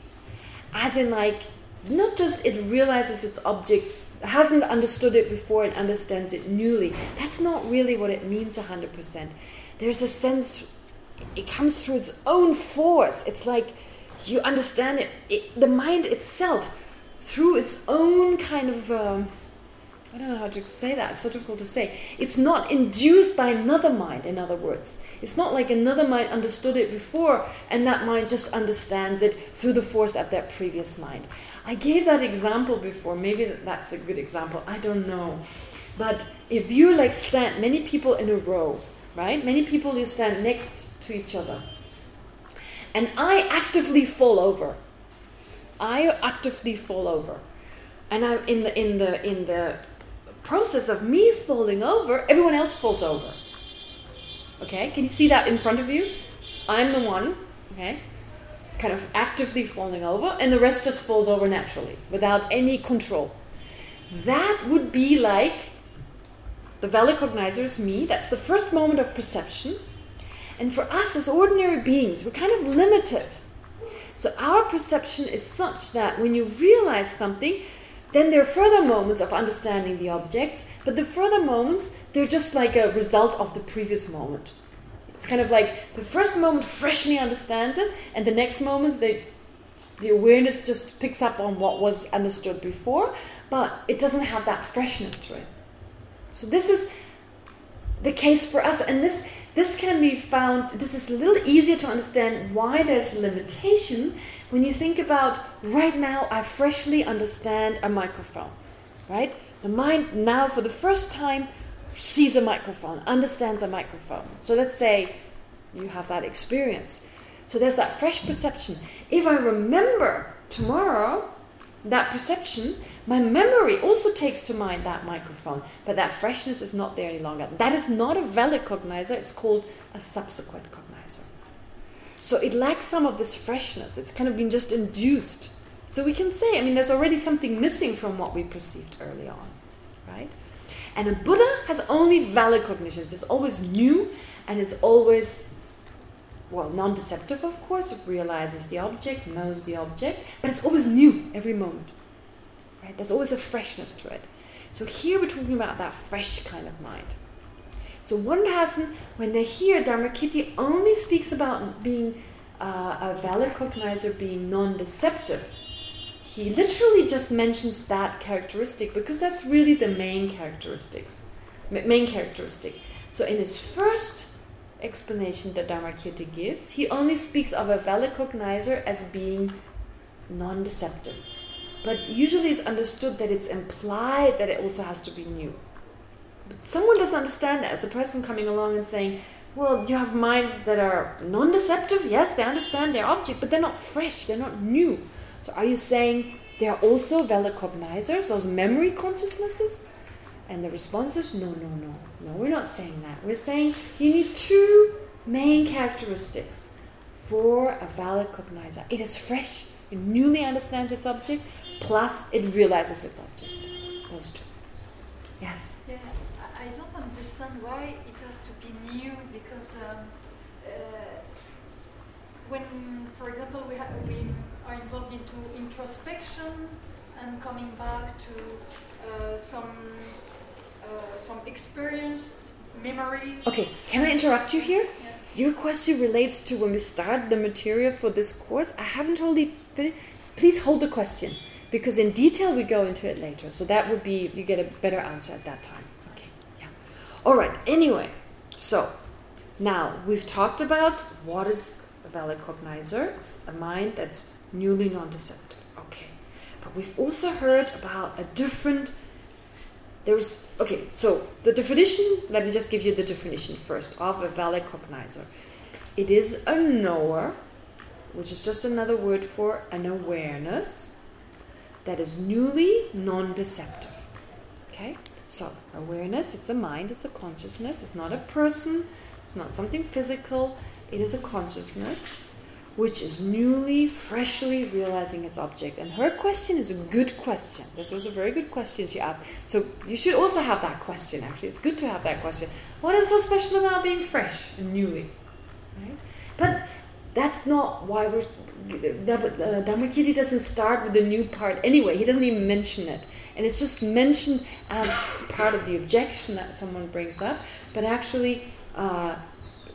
As in like, not just it realizes its object, hasn't understood it before and understands it newly. That's not really what it means 100%. There's a sense it comes through its own force. It's like you understand it, it the mind itself, through its own kind of, um, I don't know how to say that, it's so difficult to say. It's not induced by another mind, in other words. It's not like another mind understood it before and that mind just understands it through the force of that previous mind. I gave that example before, maybe that's a good example, I don't know. But if you like stand many people in a row, right? Many people you stand next to each other. And I actively fall over. I actively fall over. And I'm in the in the in the process of me falling over, everyone else falls over. Okay? Can you see that in front of you? I'm the one, okay? Kind of actively falling over, and the rest just falls over naturally, without any control. That would be like the valid cognizer is me. That's the first moment of perception. And for us as ordinary beings, we're kind of limited. So our perception is such that when you realize something, then there are further moments of understanding the objects, but the further moments, they're just like a result of the previous moment. It's kind of like the first moment freshly understands it, and the next moments, they, the awareness just picks up on what was understood before, but it doesn't have that freshness to it. So this is the case for us, and this this can be found, this is a little easier to understand why there's limitation when you think about, right now I freshly understand a microphone, right? The mind now for the first time sees a microphone, understands a microphone. So let's say you have that experience. So there's that fresh perception. If I remember tomorrow that perception, my memory also takes to mind that microphone, but that freshness is not there any longer. That is not a valid cognizer, it's called a subsequent cognizer. So it lacks some of this freshness, it's kind of been just induced. So we can say, I mean, there's already something missing from what we perceived early on, right? And a Buddha has only valid cognitions. It's always new and it's always, well, non-deceptive, of course. It realizes the object, knows the object, but it's always new every moment. Right? There's always a freshness to it. So here we're talking about that fresh kind of mind. So one person, when they hear Dharmakirti only speaks about being uh, a valid cognizer being non-deceptive, he literally just mentions that characteristic because that's really the main characteristics, main characteristic. So in his first explanation that Dharmakirti gives, he only speaks of a valid cognizer as being non-deceptive. But usually it's understood that it's implied that it also has to be new. But someone doesn't understand that. It's a person coming along and saying, well, you have minds that are non-deceptive. Yes, they understand their object, but they're not fresh. They're not new. So are you saying they are also valid cognizers, those memory consciousnesses? And the response is, no, no, no. No, we're not saying that. We're saying you need two main characteristics for a valid cognizer. It is fresh, it newly understands its object, plus it realizes its object. Those two. Yes? Yeah, I don't understand why it has to be new, because um, uh, when, for example, we, we are involved into introspection and coming back to uh, some Uh, some experience, memories. Okay, can I interrupt you here? Yeah. Your question relates to when we start the material for this course. I haven't totally finished. Please hold the question, because in detail we go into it later. So that would be, you get a better answer at that time. Okay, yeah. All right, anyway, so now we've talked about what is a valid cognizer. It's a mind that's newly non-deceptive. Okay, but we've also heard about a different there's okay so the definition let me just give you the definition first of a valid cognizer. It is a knower which is just another word for an awareness that is newly non-deceptive okay? So awareness it's a mind it's a consciousness it's not a person it's not something physical it is a consciousness which is newly, freshly realizing its object. And her question is a good question. This was a very good question she asked. So you should also have that question, actually. It's good to have that question. What is so special about being fresh and newly? Right? But that's not why we're... Uh, Dharmakirti doesn't start with the new part anyway. He doesn't even mention it. And it's just mentioned as part of the objection that someone brings up. But actually, uh,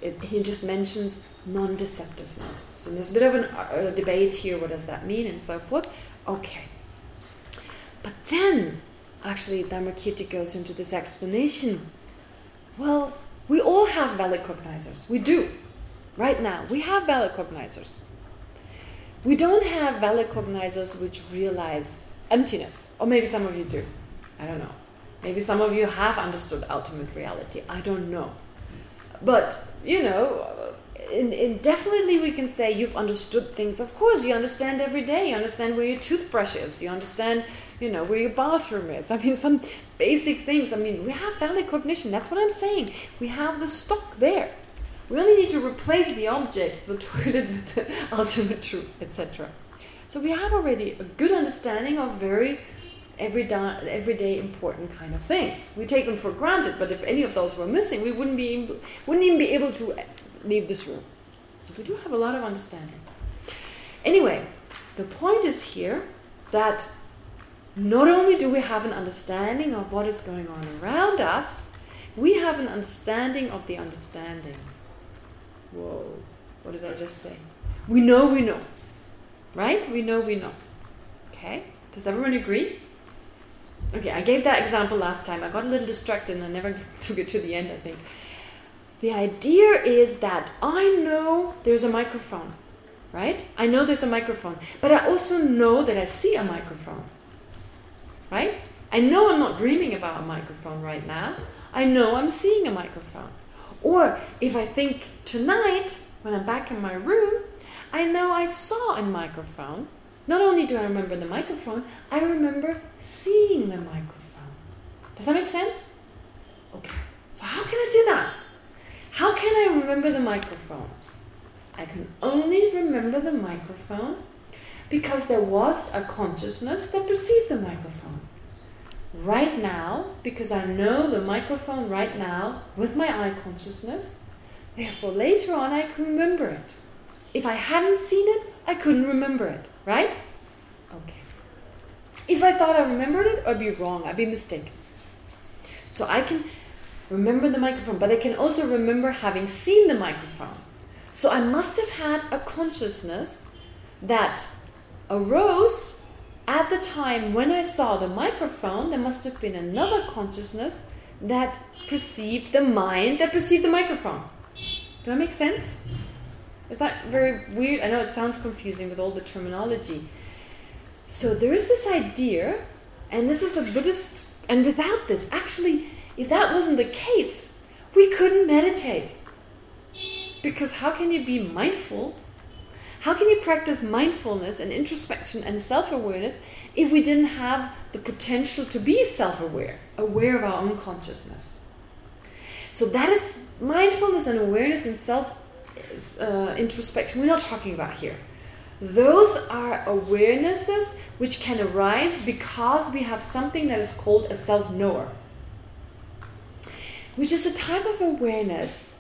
it, he just mentions non-deceptiveness. And there's a bit of an, uh, a debate here, what does that mean, and so forth. Okay. But then, actually, Dharmakirti goes into this explanation. Well, we all have valid cognizers. We do. Right now, we have valid cognizers. We don't have valid cognizers which realize emptiness. Or maybe some of you do. I don't know. Maybe some of you have understood ultimate reality. I don't know. But, you know, in, in definitely we can say you've understood things. Of course, you understand every day. You understand where your toothbrush is. You understand, you know, where your bathroom is. I mean, some basic things. I mean, we have valid cognition. That's what I'm saying. We have the stock there. We only need to replace the object, the toilet with the ultimate truth, etc. So we have already a good understanding of very everyday, important kind of things. We take them for granted, but if any of those were missing, we wouldn't be wouldn't even be able to leave this room. So we do have a lot of understanding. Anyway, the point is here that not only do we have an understanding of what is going on around us, we have an understanding of the understanding. Whoa, what did I just say? We know we know. Right? We know we know. Okay? Does everyone agree? Okay, I gave that example last time. I got a little distracted and I never took it to the end, I think. The idea is that I know there's a microphone, right? I know there's a microphone, but I also know that I see a microphone, right? I know I'm not dreaming about a microphone right now. I know I'm seeing a microphone. Or if I think tonight, when I'm back in my room, I know I saw a microphone. Not only do I remember the microphone, I remember seeing the microphone. Does that make sense? Okay. So how can I do that? How can I remember the microphone? I can only remember the microphone because there was a consciousness that perceived the microphone. Right now, because I know the microphone right now with my eye consciousness, therefore later on I can remember it. If I hadn't seen it, I couldn't remember it, right? Okay. If I thought I remembered it, I'd be wrong, I'd be mistaken. So I can remember the microphone, but I can also remember having seen the microphone. So I must have had a consciousness that arose at the time when I saw the microphone. There must have been another consciousness that perceived the mind that perceived the microphone. Do that make sense? Is that very weird? I know it sounds confusing with all the terminology. So there is this idea, and this is a Buddhist, and without this, actually, if that wasn't the case, we couldn't meditate. Because how can you be mindful? How can you practice mindfulness and introspection and self-awareness if we didn't have the potential to be self-aware, aware of our own consciousness? So that is mindfulness and awareness and self uh, introspection. We're not talking about here. Those are awarenesses which can arise because we have something that is called a self-knower, which is a type of awareness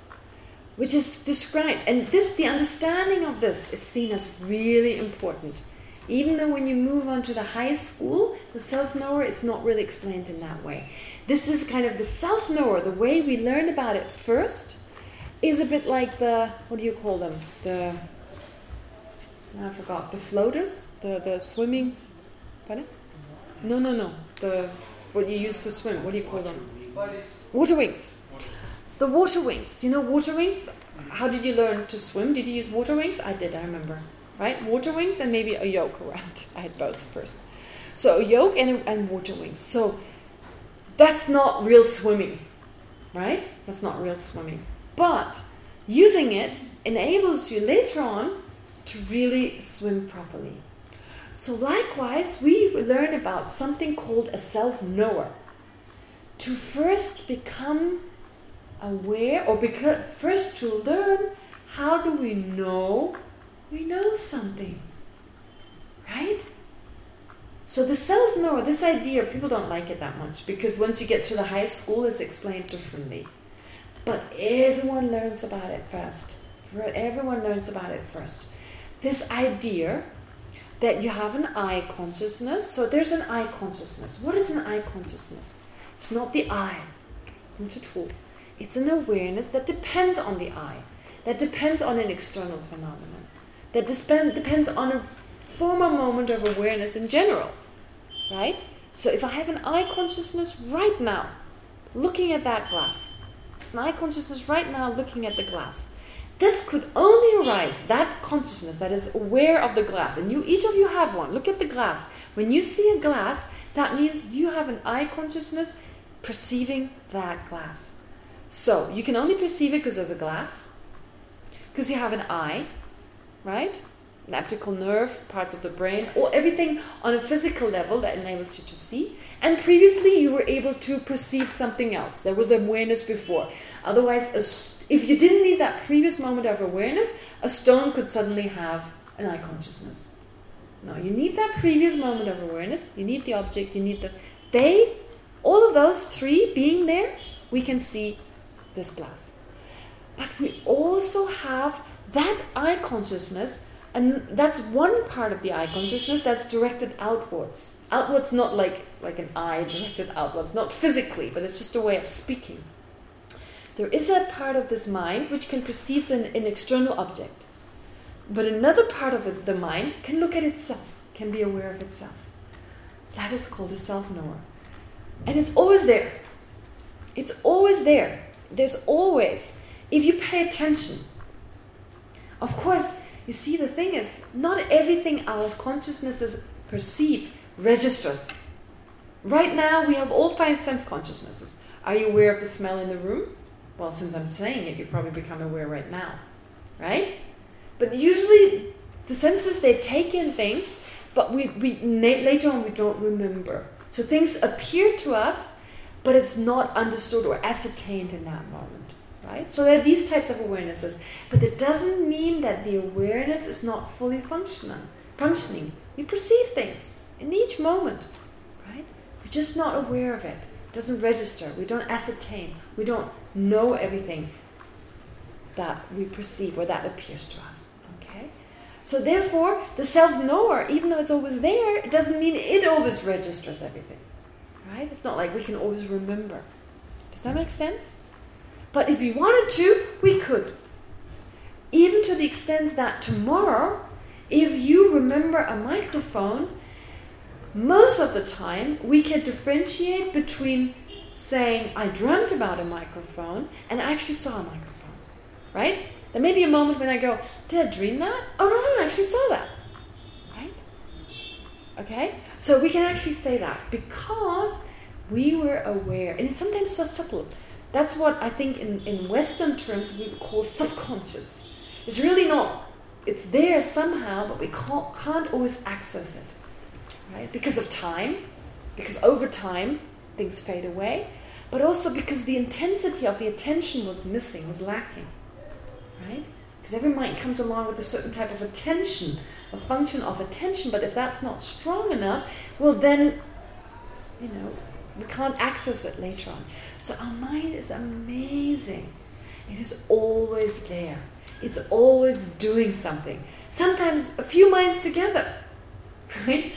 which is described. And this, the understanding of this is seen as really important. Even though when you move on to the high school, the self-knower is not really explained in that way. This is kind of the self-knower, the way we learn about it first, is a bit like the, what do you call them? The, I forgot, the floaters? The, the swimming, pardon? No, no, no. The, what you use to swim, what do you call them? Water wings. The water wings. You know water wings? How did you learn to swim? Did you use water wings? I did, I remember. Right? Water wings and maybe a yoke around. I had both first. So a yoke and, and water wings. So that's not real swimming. Right? That's not real swimming. But using it enables you later on to really swim properly. So likewise, we learn about something called a self-knower. To first become aware, or because first to learn how do we know we know something. Right? So the self-knower, this idea, people don't like it that much because once you get to the high school, it's explained differently. But everyone learns about it first. Everyone learns about it first. This idea that you have an eye consciousness. So there's an eye consciousness. What is an eye consciousness? It's not the I, not at all. It's an awareness that depends on the I, that depends on an external phenomenon, that depends on a former moment of awareness in general, right? So if I have an eye consciousness right now, looking at that glass, my consciousness right now looking at the glass. This could only arise, that consciousness that is aware of the glass. And you, each of you have one. Look at the glass. When you see a glass, that means you have an eye consciousness perceiving that glass. So, you can only perceive it because there's a glass. Because you have an eye, right? An optical nerve, parts of the brain, or everything on a physical level that enables you to see. And previously you were able to perceive something else. There was awareness before. Otherwise, if you didn't need that previous moment of awareness, a stone could suddenly have an eye consciousness. No, you need that previous moment of awareness. You need the object. You need the... They, all of those three being there, we can see this glass. But we also have that eye consciousness and that's one part of the eye consciousness that's directed outwards. Outwards not like, like an eye directed outwards, not physically, but it's just a way of speaking. There is a part of this mind which can perceive an, an external object. But another part of it, the mind can look at itself, can be aware of itself. That is called a self-knower. And it's always there. It's always there. There's always, if you pay attention. Of course, you see, the thing is, not everything our consciousnesses perceive registers. Right now, we have all five sense consciousnesses. Are you aware of the smell in the room? Well, since I'm saying it, you probably become aware right now, right? But usually, the senses, they take in things, but we, we later on we don't remember. So things appear to us, but it's not understood or ascertained in that moment right? So there are these types of awarenesses, but it doesn't mean that the awareness is not fully functional, functioning. We perceive things in each moment, right? We're just not aware of it. It doesn't register. We don't ascertain. We don't know everything that we perceive or that appears to us, okay? So therefore, the self-knower, even though it's always there, it doesn't mean it always registers everything, right? It's not like we can always remember. Does that make sense? But if we wanted to, we could. Even to the extent that tomorrow, if you remember a microphone, most of the time we can differentiate between saying, I dreamt about a microphone and I actually saw a microphone. Right? There may be a moment when I go, did I dream that? Oh, no, no, I actually saw that. Right? Okay? So we can actually say that because we were aware. And it's sometimes so subtle. That's what I think in, in Western terms we call subconscious. It's really not it's there somehow, but we can't, can't always access it, right? Because of time, because over time things fade away, but also because the intensity of the attention was missing, was lacking, right? Because every mind comes along with a certain type of attention, a function of attention, but if that's not strong enough, well then, you know, we can't access it later on. So our mind is amazing. It is always there. It's always doing something. Sometimes a few minds together, right?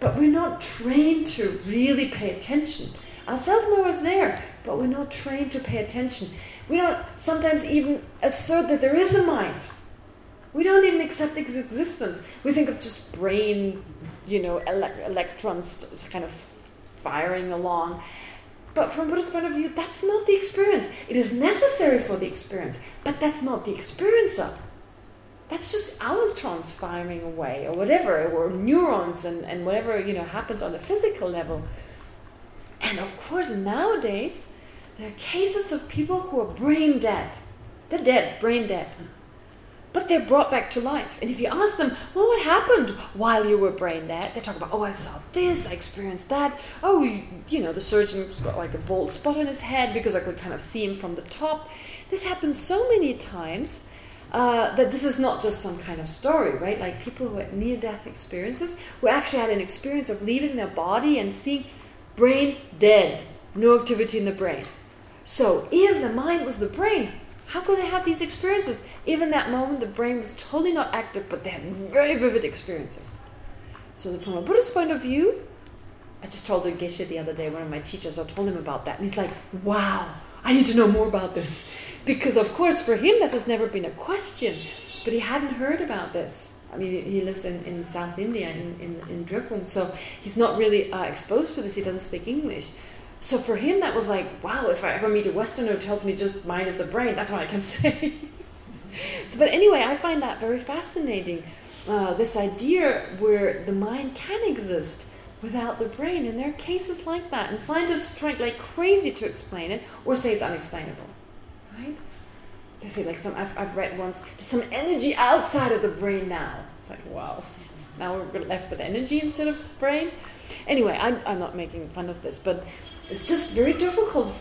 But we're not trained to really pay attention. Our self-knower is there, but we're not trained to pay attention. We don't sometimes even assert that there is a mind. We don't even accept its existence. We think of just brain, you know, ele electrons kind of firing along. But from Buddha's point of view, that's not the experience. It is necessary for the experience, but that's not the experiencer. That's just electrons firing away or whatever, or neurons and, and whatever, you know, happens on the physical level. And of course, nowadays, there are cases of people who are brain dead. They're dead, brain dead but they're brought back to life. And if you ask them, well, what happened while you were brain dead? They talk about, oh, I saw this, I experienced that. Oh, you, know, the surgeon's got like a bald spot on his head because I could kind of see him from the top. This happens so many times uh, that this is not just some kind of story, right? Like people who had near-death experiences, who actually had an experience of leaving their body and seeing brain dead, no activity in the brain. So if the mind was the brain, how could they have these experiences? Even that moment, the brain was totally not active, but they had very vivid experiences. So from a Buddhist point of view, I just told the Geshe the other day, one of my teachers, I told him about that. And he's like, wow, I need to know more about this. Because of course, for him, this has never been a question. But he hadn't heard about this. I mean, he lives in, in South India, in, in, in Drepung, so he's not really uh, exposed to this. He doesn't speak English. So for him, that was like, wow, if I ever meet a Westerner who tells me just mind is the brain, that's what I can say. so, but anyway, I find that very fascinating. Uh, this idea where the mind can exist without the brain. And there are cases like that. And scientists try like crazy to explain it or say it's unexplainable. Right? They say like some, I've, I've read once, there's some energy outside of the brain now. It's like, wow. Now we're left with energy instead of brain. Anyway, I'm, I'm not making fun of this, but it's just very difficult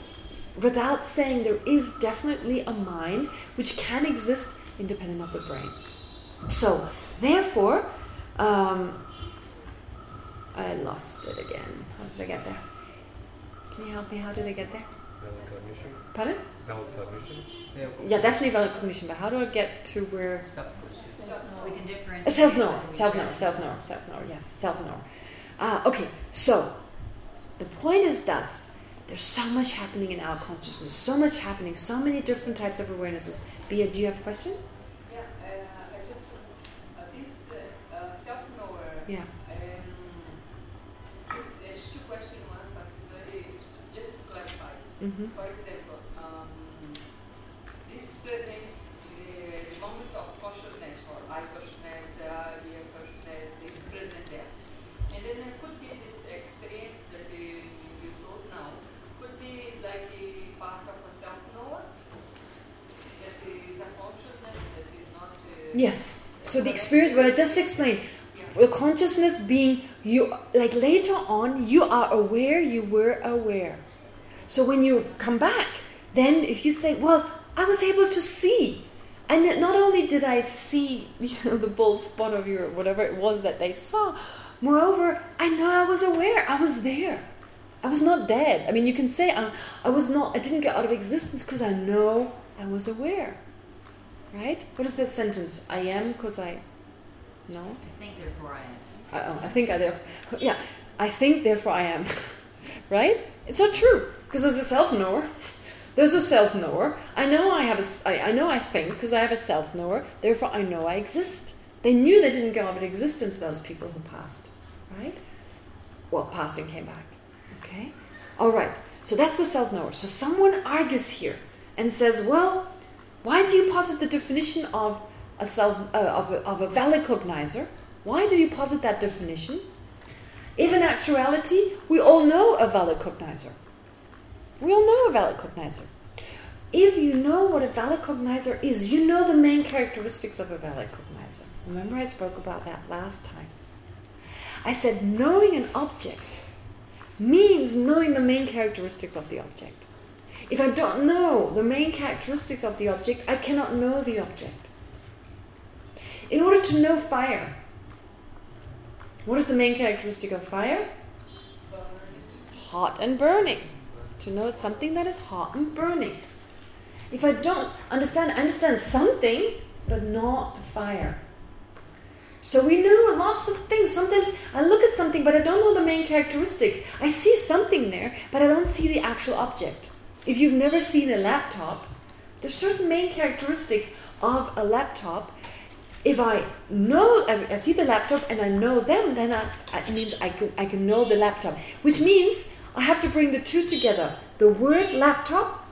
without saying there is definitely a mind which can exist independent of the brain. So, therefore, um, I lost it again. How did I get there? Can you help me? How did I get there? Valid cognition. Pardon? Valid cognition. Yeah, definitely valid cognition, but how do I get to where... We can differentiate. Self-knower, self-knower, self-knower, self-knower, yes, self-knower. Ah, okay, so the point is thus, there's so much happening in our consciousness, so much happening, so many different types of awarenesses. Bia, do you have a question? Yeah, uh, I just, uh, this uh, uh, self-knower, Yeah. um, there's two questions, one particularly, just to clarify. Mm-hmm. For example, um, this is present in the, the moment of consciousness, or eye consciousness, uh, ear consciousness, is present there. And then there could be this experience that you, you told now, could be like a part of a self-knower, that is a consciousness that is not... Uh, Yes. So the experience, what I just explained, the consciousness being you, like later on, you are aware you were aware. So when you come back, then if you say, well, I was able to see. And not only did I see you know, the bald spot of your, whatever it was that they saw, moreover, I know I was aware. I was there. I was not dead. I mean, you can say I, I was not, I didn't get out of existence because I know I was aware. Right? What is that sentence? I am because I... No? I think therefore I am. I, oh, I think I therefore... Yeah. I think therefore I am. right? It's not true. Because there's a self-knower. There's a self-knower. I know I have a... I, I know I think because I have a self-knower. Therefore I know I exist. They knew they didn't go out of existence, those people who passed. Right? Well, passed and came back. Okay? All right. So that's the self-knower. So someone argues here and says, well, why do you posit the definition of a self uh, of, a, of a valid cognizer? Why do you posit that definition? If in actuality we all know a valid cognizer, we all know a valid cognizer. if you know what a valid cognizer is, you know the main characteristics of a valid cognizer. Remember I spoke about that last time. I said knowing an object means knowing the main characteristics of the object. If I don't know the main characteristics of the object, I cannot know the object. In order to know fire, what is the main characteristic of fire? Hot and burning. To know it's something that is hot and burning. If I don't understand, I understand something, but not fire. So we know lots of things. Sometimes I look at something, but I don't know the main characteristics. I see something there, but I don't see the actual object. If you've never seen a laptop, there's certain main characteristics of a laptop. If I know, I see the laptop and I know them, then I, it means I can, I can know the laptop. Which means I have to bring the two together. The word laptop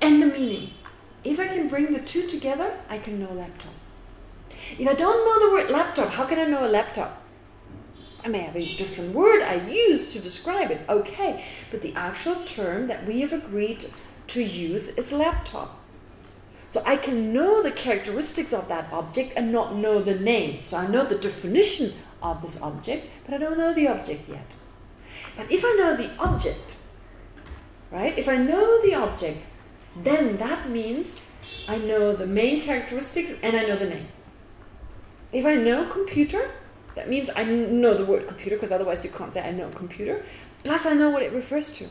and the meaning. If I can bring the two together, I can know laptop. If I don't know the word laptop, how can I know a laptop? I may have a different word I use to describe it, okay. But the actual term that we have agreed to use is laptop. So I can know the characteristics of that object and not know the name. So I know the definition of this object, but I don't know the object yet. But if I know the object, right? If I know the object, then that means I know the main characteristics and I know the name. If I know computer, that means I know the word computer because otherwise you can't say I know computer. Plus I know what it refers to.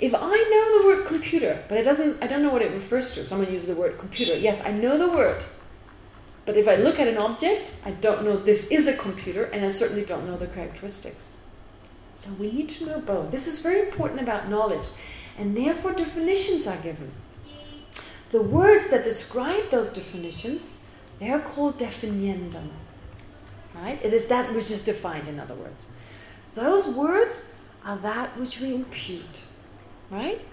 If I know the word computer, but it doesn't I don't know what it refers to. Someone uses the word computer. Yes, I know the word. But if I look at an object, I don't know this is a computer and I certainly don't know the characteristics. So we need to know both. This is very important about knowledge. And therefore definitions are given. The words that describe those definitions they are called definiendum. Right? It is that which is defined, in other words. Those words are that which we impute. Right?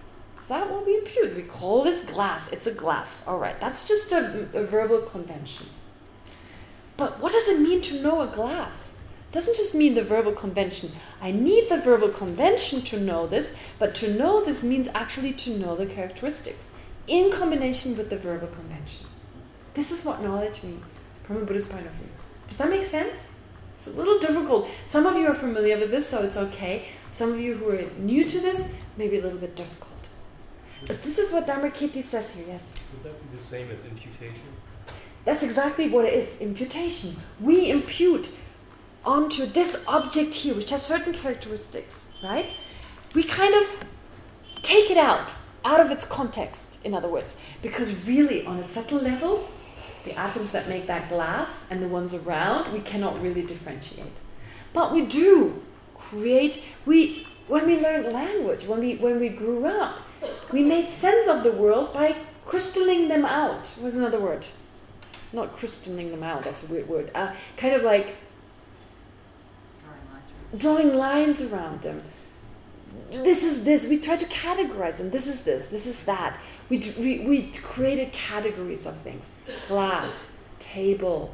That what we impute? We call this glass. It's a glass. All right. That's just a, a verbal convention. But what does it mean to know a glass? It doesn't just mean the verbal convention. I need the verbal convention to know this, but to know this means actually to know the characteristics in combination with the verbal convention. This is what knowledge means from a Buddhist point of view. Does that make sense? It's a little difficult. Some of you are familiar with this, so it's okay. Some of you who are new to this, maybe a little bit difficult. But this is what Dharmakirti says here, yes? Would that be the same as imputation? That's exactly what it is, imputation. We impute onto this object here, which has certain characteristics, right? We kind of take it out, out of its context, in other words. Because really, on a subtle level, the atoms that make that glass and the ones around, we cannot really differentiate. But we do create, we when we learned language, when we when we grew up, we made sense of the world by crystalling them out. What's another word? Not crystalling them out, that's a weird word. Uh, kind of like drawing lines around them. This is this. We try to categorize them. This is this. This is that. We, we, we created categories of things. Glass, table,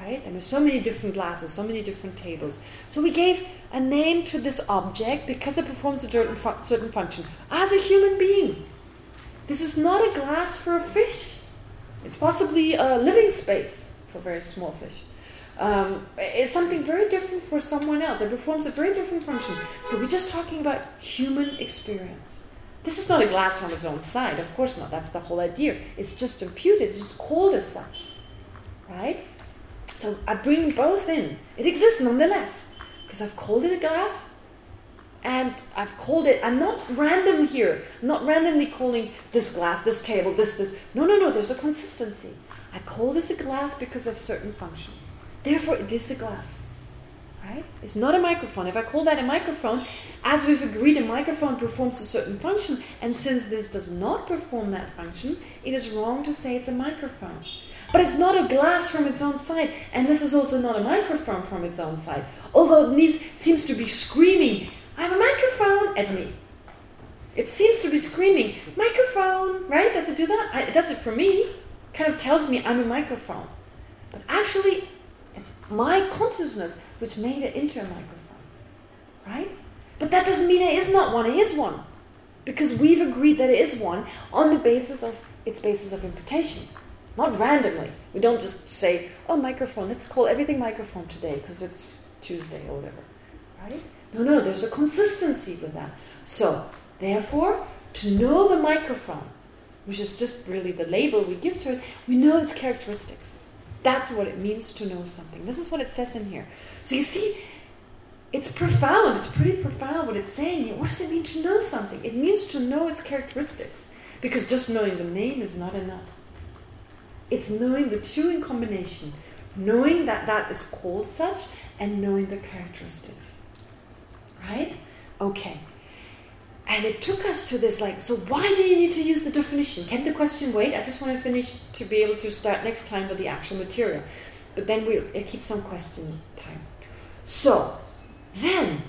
right? And there's so many different glasses, so many different tables. So we gave a name to this object because it performs a certain, fu certain function as a human being. This is not a glass for a fish. It's possibly a living space for very small fish. Um, it's something very different for someone else. It performs a very different function. So we're just talking about human experience. This is not a glass from its own side. Of course not. That's the whole idea. It's just imputed. It's just called as such. Right? So I bring both in. It exists nonetheless. Because I've called it a glass. And I've called it, I'm not random here. I'm not randomly calling this glass, this table, this, this. No, no, no. There's a consistency. I call this a glass because of certain functions. Therefore, it is a glass. Right? It's not a microphone. If I call that a microphone, as we've agreed, a microphone performs a certain function, and since this does not perform that function, it is wrong to say it's a microphone. But it's not a glass from its own side, and this is also not a microphone from its own side. Although it needs, seems to be screaming, I'm a microphone at me. It seems to be screaming, microphone, right? Does it do that? It does it for me. Kind of tells me I'm a microphone. But actually, it's my consciousness which made it into a microphone. Right? But that doesn't mean it is not one, it is one. because we've agreed that it is one on the basis of its basis of imputation, not randomly. We don't just say, "Oh, microphone. Let's call everything microphone today because it's Tuesday or whatever." Right? No, no. There's a consistency with that. So, therefore, to know the microphone, which is just really the label we give to it, we know its characteristics. That's what it means to know something. This is what it says in here. So you see, it's profound. It's pretty profound what it's saying. What does it mean to know something? It means to know its characteristics. Because just knowing the name is not enough. It's knowing the two in combination. Knowing that that is called such and knowing the characteristics. Right? Okay. And it took us to this, like, so why do you need to use the definition? Can the question wait? I just want to finish to be able to start next time with the actual material. But then we it keeps some question time. So, then,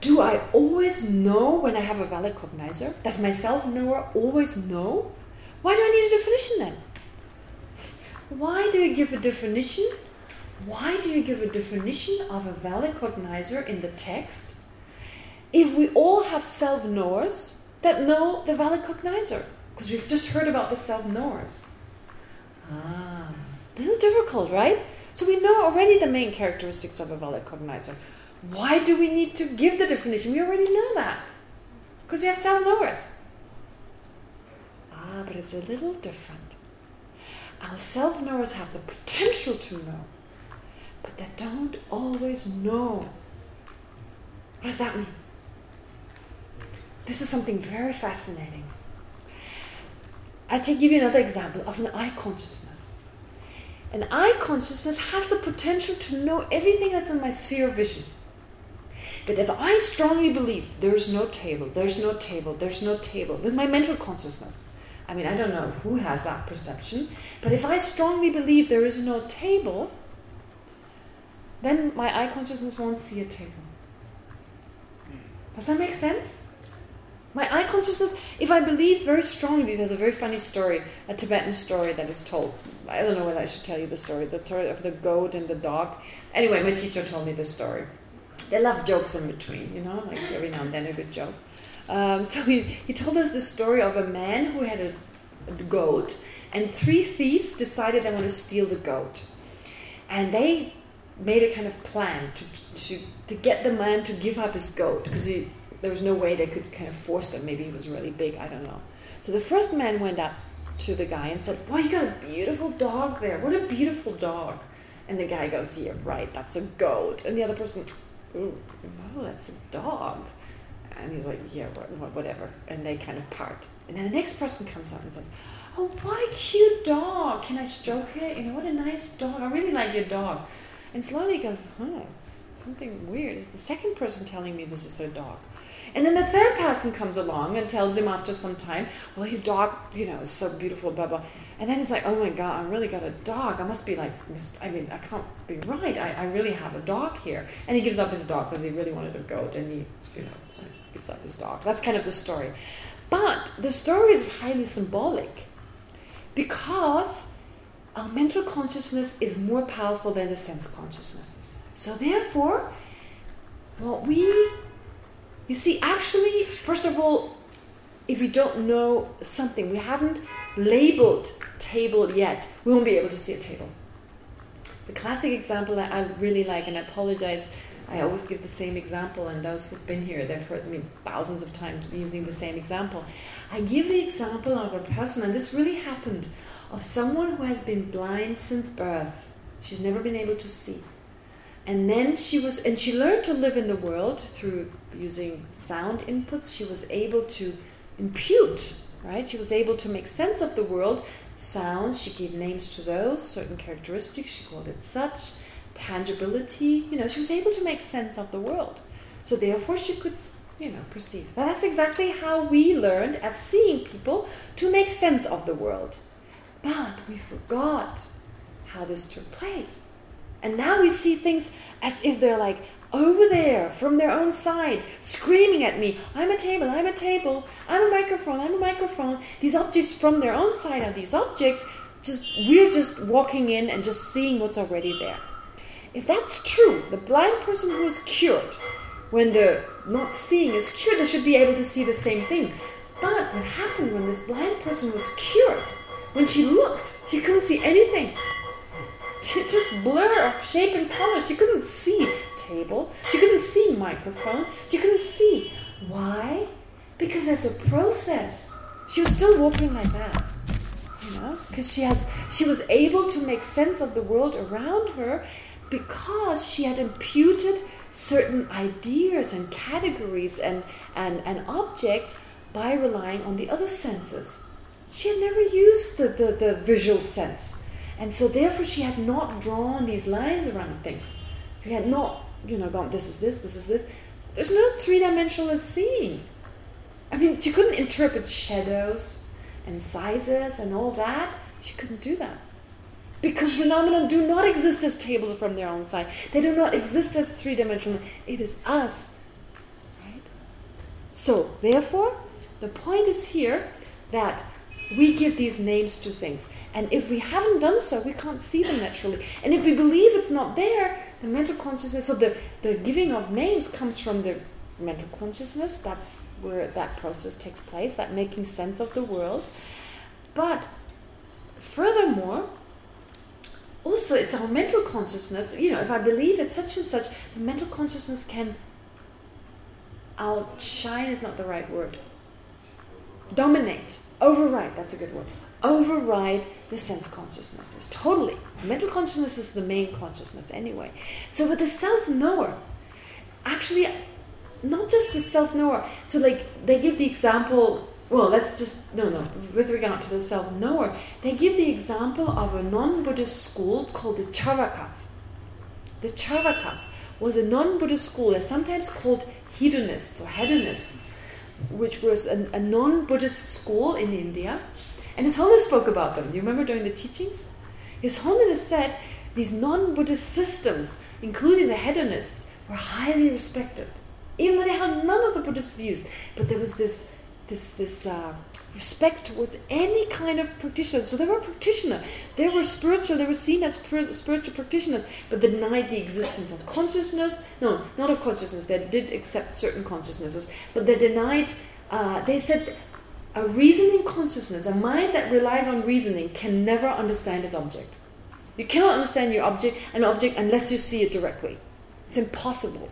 do I always know when I have a valid cognizer? Does my self-knower always know? Why do I need a definition then? Why do you give a definition? Why do you give a definition of a valid cognizer in the text if we all have self-knowers that know the valid cognizer? Because we've just heard about the self-knowers. Ah, a little difficult, right? So we know already the main characteristics of a valid cognizer. Why do we need to give the definition? We already know that. Because we have self-knowers. Ah, but it's a little different. Our self-knowers have the potential to know, but they don't always know. What does that mean? This is something very fascinating. I'll take, give you another example of an eye consciousness. An eye consciousness has the potential to know everything that's in my sphere of vision. But if I strongly believe there's no table, there's no table, there's no table, with my mental consciousness, I mean, I don't know who has that perception, but if I strongly believe there is no table, then my eye consciousness won't see a table. Does that make sense? My eye consciousness, if I believe very strongly, there's a very funny story, a Tibetan story that is told. I don't know whether I should tell you the story, the story of the goat and the dog. Anyway, my teacher told me this story. They love jokes in between, you know, like every now and then a good joke. Um, so he, he told us the story of a man who had a, a goat, and three thieves decided they want to steal the goat. And they made a kind of plan to, to, to get the man to give up his goat, because there was no way they could kind of force him. Maybe he was really big, I don't know. So the first man went up to the guy and said, wow, you got a beautiful dog there. What a beautiful dog. And the guy goes, yeah, right, that's a goat. And the other person, ooh, no, that's a dog. And he's like, yeah, whatever. And they kind of part. And then the next person comes up and says, oh, what a cute dog. Can I stroke it? You know, what a nice dog. I really like your dog. And slowly goes, huh, something weird. Is the second person telling me this is a dog? And then the third person comes along and tells him after some time, well, your dog, you know, is so beautiful, blah, blah. And then he's like, oh my God, I really got a dog. I must be like, I mean, I can't be right. I, I really have a dog here. And he gives up his dog because he really wanted a goat and he, you know, so he gives up his dog. That's kind of the story. But the story is highly symbolic because our mental consciousness is more powerful than the sense consciousnesses. So therefore, what we you see, actually, first of all, if we don't know something, we haven't labeled table yet, we won't be able to see a table. The classic example that I really like, and I apologize, I always give the same example, and those who've been here, they've heard me thousands of times using the same example. I give the example of a person, and this really happened, of someone who has been blind since birth. She's never been able to see. And then she was, and she learned to live in the world through using sound inputs. She was able to impute, right? She was able to make sense of the world. Sounds, she gave names to those, certain characteristics, she called it such. Tangibility, you know, she was able to make sense of the world. So therefore she could, you know, perceive. That's exactly how we learned as seeing people to make sense of the world. But we forgot how this took place. And now we see things as if they're like over there from their own side, screaming at me, I'm a table, I'm a table, I'm a microphone, I'm a microphone. These objects from their own side are these objects, just we're just walking in and just seeing what's already there. If that's true, the blind person who is cured when the not seeing is cured, they should be able to see the same thing. But what happened when this blind person was cured? When she looked, she couldn't see anything. Just blur of shape and color. She couldn't see table. She couldn't see microphone. She couldn't see. Why? Because there's a process. She was still walking like that. You know? Because she has she was able to make sense of the world around her because she had imputed certain ideas and categories and, and, and objects by relying on the other senses. She had never used the, the, the visual sense. And so therefore she had not drawn these lines around things. She had not, you know, gone, this is this, this is this. There's no three-dimensional seeing. I mean, she couldn't interpret shadows and sizes and all that. She couldn't do that. Because phenomena do not exist as tables from their own side. They do not exist as three-dimensional. It is us. Right? So, therefore, the point is here that we give these names to things. And if we haven't done so, we can't see them naturally. And if we believe it's not there, the mental consciousness, so the, the giving of names comes from the mental consciousness. That's where that process takes place, that making sense of the world. But furthermore, also it's our mental consciousness. You know, if I believe it's such and such, the mental consciousness can outshine is not the right word. Dominate, override, that's a good word. Override the sense consciousnesses, totally. Mental consciousness is the main consciousness anyway. So with the self-knower, actually, not just the self-knower. So like, they give the example well, let's just, no, no, with regard to the self-knower, they give the example of a non-Buddhist school called the Charvakas. The Charvakas was a non-Buddhist school, they're sometimes called hedonists or hedonists, which was a, a non-Buddhist school in India. And His Holiness spoke about them. You remember during the teachings? His Holiness said these non-Buddhist systems, including the hedonists, were highly respected. Even though they had none of the Buddhist views. But there was this this this uh, respect towards any kind of practitioner. So they were practitioner. They were spiritual. They were seen as spiritual practitioners, but denied the existence of consciousness. No, not of consciousness. They did accept certain consciousnesses, but they denied. Uh, they said a reasoning consciousness, a mind that relies on reasoning, can never understand its object. You cannot understand your object, an object, unless you see it directly. It's impossible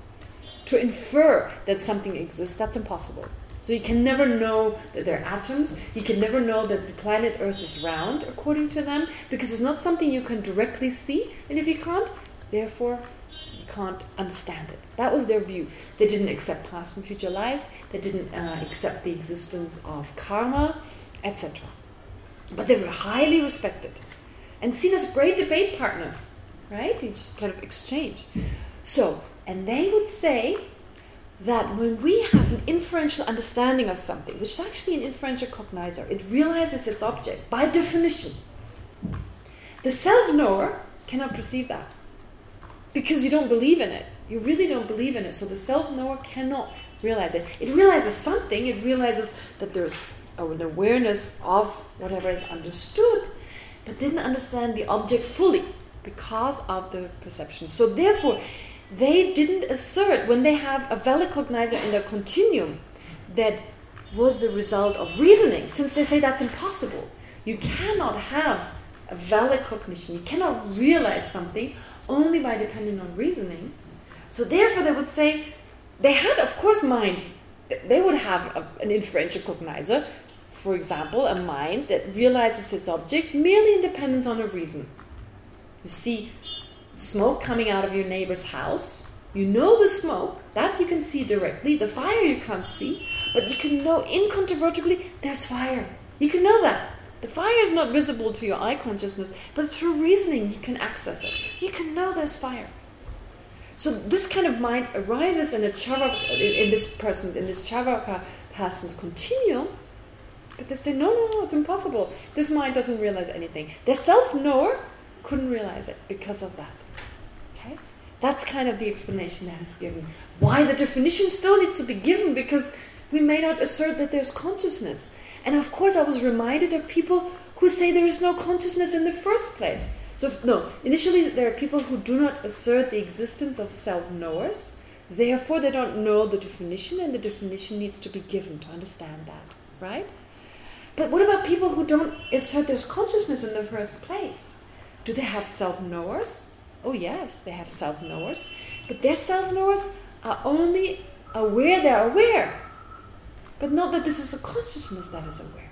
to infer that something exists. That's impossible. So you can never know that they're atoms. You can never know that the planet Earth is round, according to them, because it's not something you can directly see. And if you can't, therefore, you can't understand it. That was their view. They didn't accept past and future lives. They didn't uh, accept the existence of karma, etc. But they were highly respected and seen as great debate partners, right? You just kind of exchange. So, and they would say that when we have an inferential understanding of something, which is actually an inferential cognizer, it realizes its object by definition. The self-knower cannot perceive that because you don't believe in it. You really don't believe in it. So the self-knower cannot realize it. It realizes something. It realizes that there's uh, an awareness of whatever is understood, but didn't understand the object fully because of the perception. So therefore, they didn't assert when they have a valid cognizer in their continuum that was the result of reasoning, since they say that's impossible. You cannot have a valid cognition. You cannot realize something only by depending on reasoning. So therefore they would say, they had, of course, minds. They would have a, an inferential cognizer, for example, a mind that realizes its object merely in dependence on a reason. You see, smoke coming out of your neighbor's house. You know the smoke, that you can see directly. The fire you can't see, but you can know incontrovertibly there's fire. You can know that. The fire is not visible to your eye consciousness, but through reasoning you can access it. You can know there's fire. So this kind of mind arises in a charvaka, in this person's, in this charvaka person's continuum, but they say, no, no, no, it's impossible. This mind doesn't realize anything. The self-knower couldn't realize it because of that. Okay, That's kind of the explanation that is given. Why the definition still needs to be given because we may not assert that there's consciousness. And of course I was reminded of people who say there is no consciousness in the first place. So no, initially there are people who do not assert the existence of self-knowers Therefore, they don't know the definition, and the definition needs to be given to understand that, right? But what about people who don't assert there's consciousness in the first place? Do they have self-knowers? Oh yes, they have self-knowers. But their self-knowers are only aware they're aware. But not that this is a consciousness that is aware.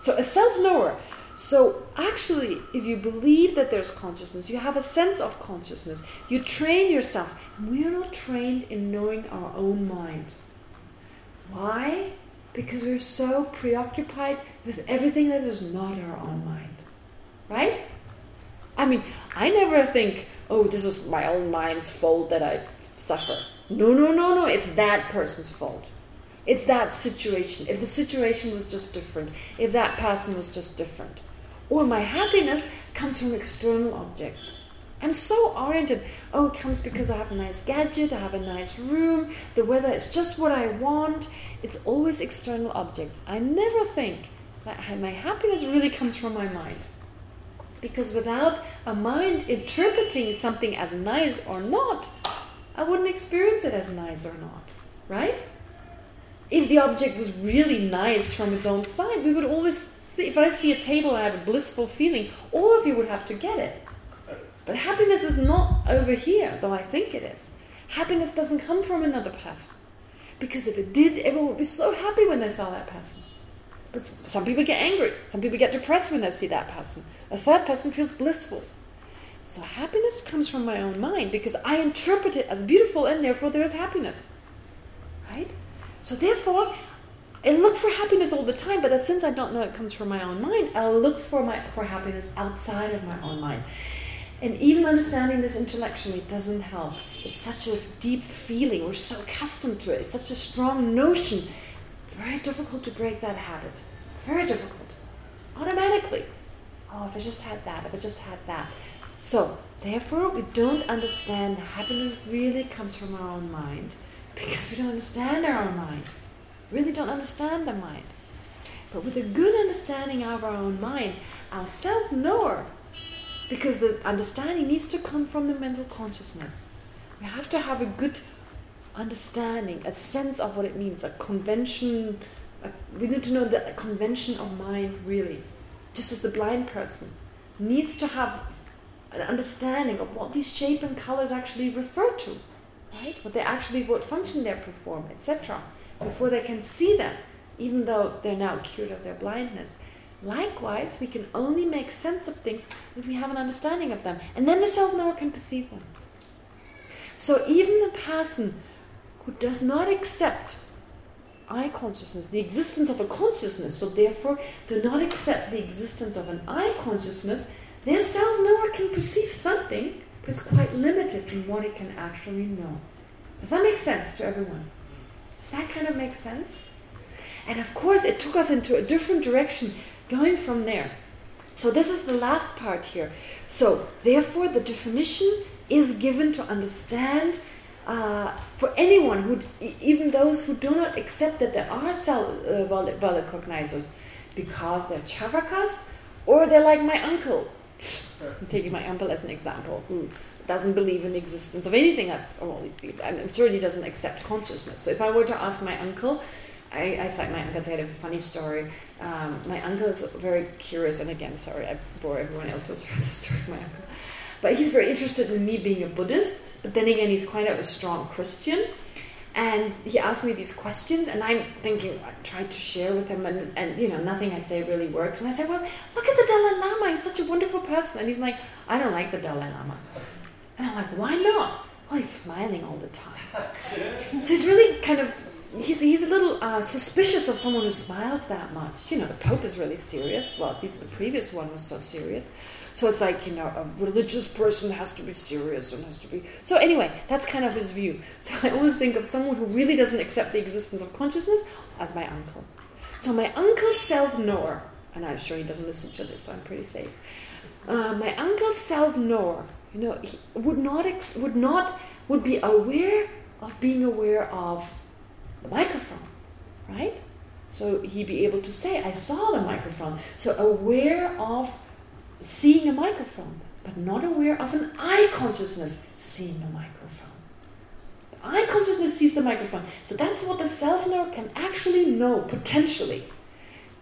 So a self-knower. So actually, if you believe that there's consciousness, you have a sense of consciousness, you train yourself. We are not trained in knowing our own mind. Why? Because we're so preoccupied with everything that is not our own mind. Right? I mean, I never think, oh, this is my own mind's fault that I suffer. No, no, no, no. It's that person's fault. It's that situation. If the situation was just different, if that person was just different. Or my happiness comes from external objects. I'm so oriented. Oh, it comes because I have a nice gadget, I have a nice room, the weather is just what I want. It's always external objects. I never think that my happiness really comes from my mind. Because without a mind interpreting something as nice or not, I wouldn't experience it as nice or not. Right? If the object was really nice from its own side, we would always see, if I see a table I have a blissful feeling, all of you would have to get it. But happiness is not over here, though I think it is. Happiness doesn't come from another person. Because if it did, everyone would be so happy when they saw that person. Some people get angry. Some people get depressed when they see that person. A third person feels blissful. So happiness comes from my own mind because I interpret it as beautiful and therefore there is happiness. Right? So therefore, I look for happiness all the time, but since I don't know it comes from my own mind, I'll look for my for happiness outside of my own mind. And even understanding this intellectually doesn't help. It's such a deep feeling. We're so accustomed to it. It's such a strong notion. Very difficult to break that habit. Very difficult. Automatically. Oh, if I just had that, if I just had that. So, therefore, we don't understand happiness really comes from our own mind because we don't understand our own mind. Really don't understand the mind. But with a good understanding of our own mind, our self-knower because the understanding needs to come from the mental consciousness. We have to have a good understanding, a sense of what it means, a convention. We need to know the convention of mind, really. Just as the blind person needs to have an understanding of what these shape and colors actually refer to, right? What they actually, what function they perform, etc. Before they can see them, even though they're now cured of their blindness. Likewise, we can only make sense of things if we have an understanding of them. And then the self-knower can perceive them. So even the person who does not accept I consciousness, the existence of a consciousness, so therefore do not accept the existence of an I consciousness, their self-knower can perceive something, it's quite limited in what it can actually know. Does that make sense to everyone? Does that kind of make sense? And of course, it took us into a different direction going from there. So this is the last part here. So therefore the definition is given to understand uh, for anyone who, even those who do not accept that there are cell uh, cognizers, because they're Charvakas or they're like my uncle. I'm taking my uncle as an example, who doesn't believe in the existence of anything that's, well, I'm sure he doesn't accept consciousness. So if I were to ask my uncle, I, I cite my uncle, I had a funny story. Um, my uncle is very curious, and again, sorry, I bore everyone else heard the story of my uncle. But he's very interested in me being a Buddhist, but then again, he's quite a strong Christian. And he asked me these questions, and I'm thinking, I tried to share with him, and, and you know, nothing I say really works. And I said, well, look at the Dalai Lama, he's such a wonderful person. And he's like, I don't like the Dalai Lama. And I'm like, why not? Well, he's smiling all the time. so he's really kind of he's, he's a little uh, suspicious of someone who smiles that much. You know, the Pope is really serious. Well, at least the previous one was so serious. So it's like, you know, a religious person has to be serious and has to be... So anyway, that's kind of his view. So I always think of someone who really doesn't accept the existence of consciousness as my uncle. So my uncle self-knower, and I'm sure he doesn't listen to this, so I'm pretty safe. Uh, my uncle self-knower, you know, he would not, would not, would be aware of being aware of the microphone, right? So he'd be able to say, I saw the microphone. So aware of seeing a microphone, but not aware of an I consciousness seeing a microphone. The eye consciousness sees the microphone. So that's what the self-knower can actually know, potentially.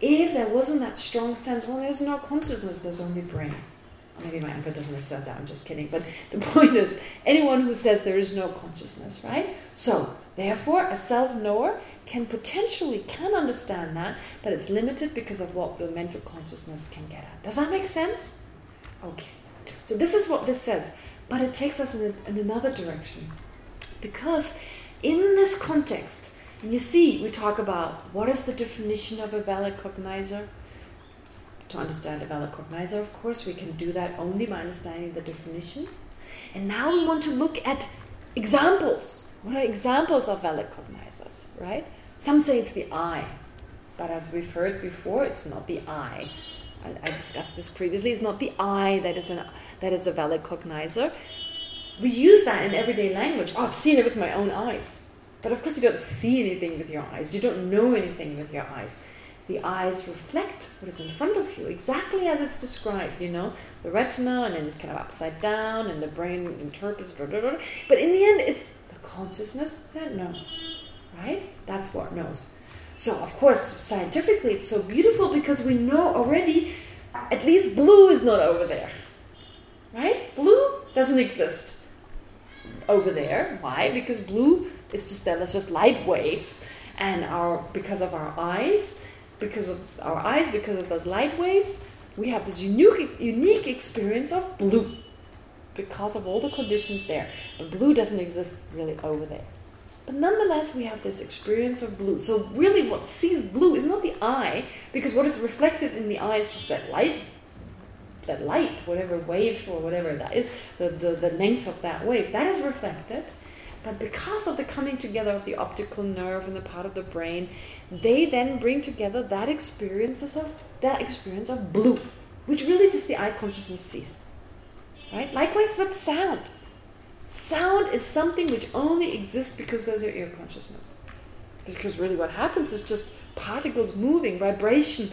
If there wasn't that strong sense, well, there's no consciousness, there's only brain. Maybe my uncle doesn't assert that, I'm just kidding. But the point is, anyone who says there is no consciousness, right? So, therefore, a self-knower can potentially, can understand that, but it's limited because of what the mental consciousness can get at. Does that make sense? Okay. So this is what this says. But it takes us in, a, in another direction. Because in this context, and you see, we talk about what is the definition of a valid cognizer? To understand a valid cognizer, of course, we can do that only by understanding the definition. And now we want to look at examples. What are examples of valid cognizers, right? Some say it's the eye. But as we've heard before, it's not the eye. I, I discussed this previously. It's not the eye that is, an, that is a valid cognizer. We use that in everyday language. Oh, I've seen it with my own eyes. But of course you don't see anything with your eyes. You don't know anything with your eyes. The eyes reflect what is in front of you, exactly as it's described, you know, the retina, and then it's kind of upside down, and the brain interprets, blah, blah, blah. but in the end, it's the consciousness that knows, right? That's what knows. So, of course, scientifically, it's so beautiful because we know already at least blue is not over there, right? Blue doesn't exist over there. Why? Because blue is just that. That's just light waves, and our because of our eyes, because of our eyes, because of those light waves, we have this unique unique experience of blue because of all the conditions there. But blue doesn't exist really over there. But nonetheless, we have this experience of blue. So really what sees blue is not the eye, because what is reflected in the eye is just that light, that light, whatever wave or whatever that is, the, the, the length of that wave, that is reflected. But because of the coming together of the optical nerve and the part of the brain, they then bring together that experiences of that experience of blue, which really just the eye consciousness sees. Right? Likewise with sound. Sound is something which only exists because there's your ear consciousness. Because really what happens is just particles moving, vibration,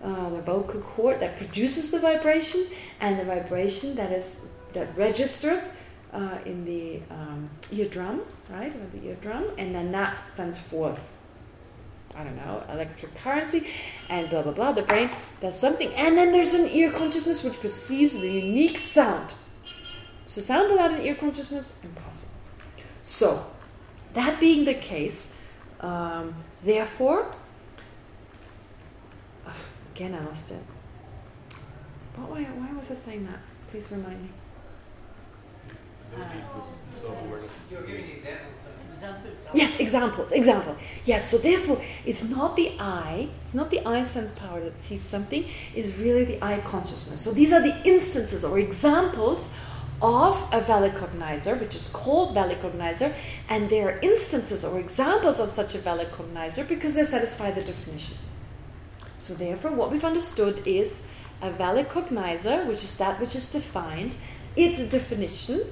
uh, the vocal cord that produces the vibration, and the vibration that is that registers uh, in the um, eardrum, right, the eardrum, and then that sends forth, I don't know, electric currency, and blah blah blah. The brain does something, and then there's an ear consciousness which perceives the unique sound. So sound without an ear consciousness, impossible. So, that being the case, um, therefore, uh, again I lost it. But why, why was I saying that? Please remind me. You're giving examples. Yes, examples, example. Yes, so therefore, it's not the eye, it's not the eye sense power that sees something, it's really the eye consciousness. So these are the instances or examples of a valid cognizer, which is called valid cognizer, and there are instances or examples of such a valid cognizer because they satisfy the definition. So therefore, what we've understood is a valid cognizer, which is that which is defined, its definition.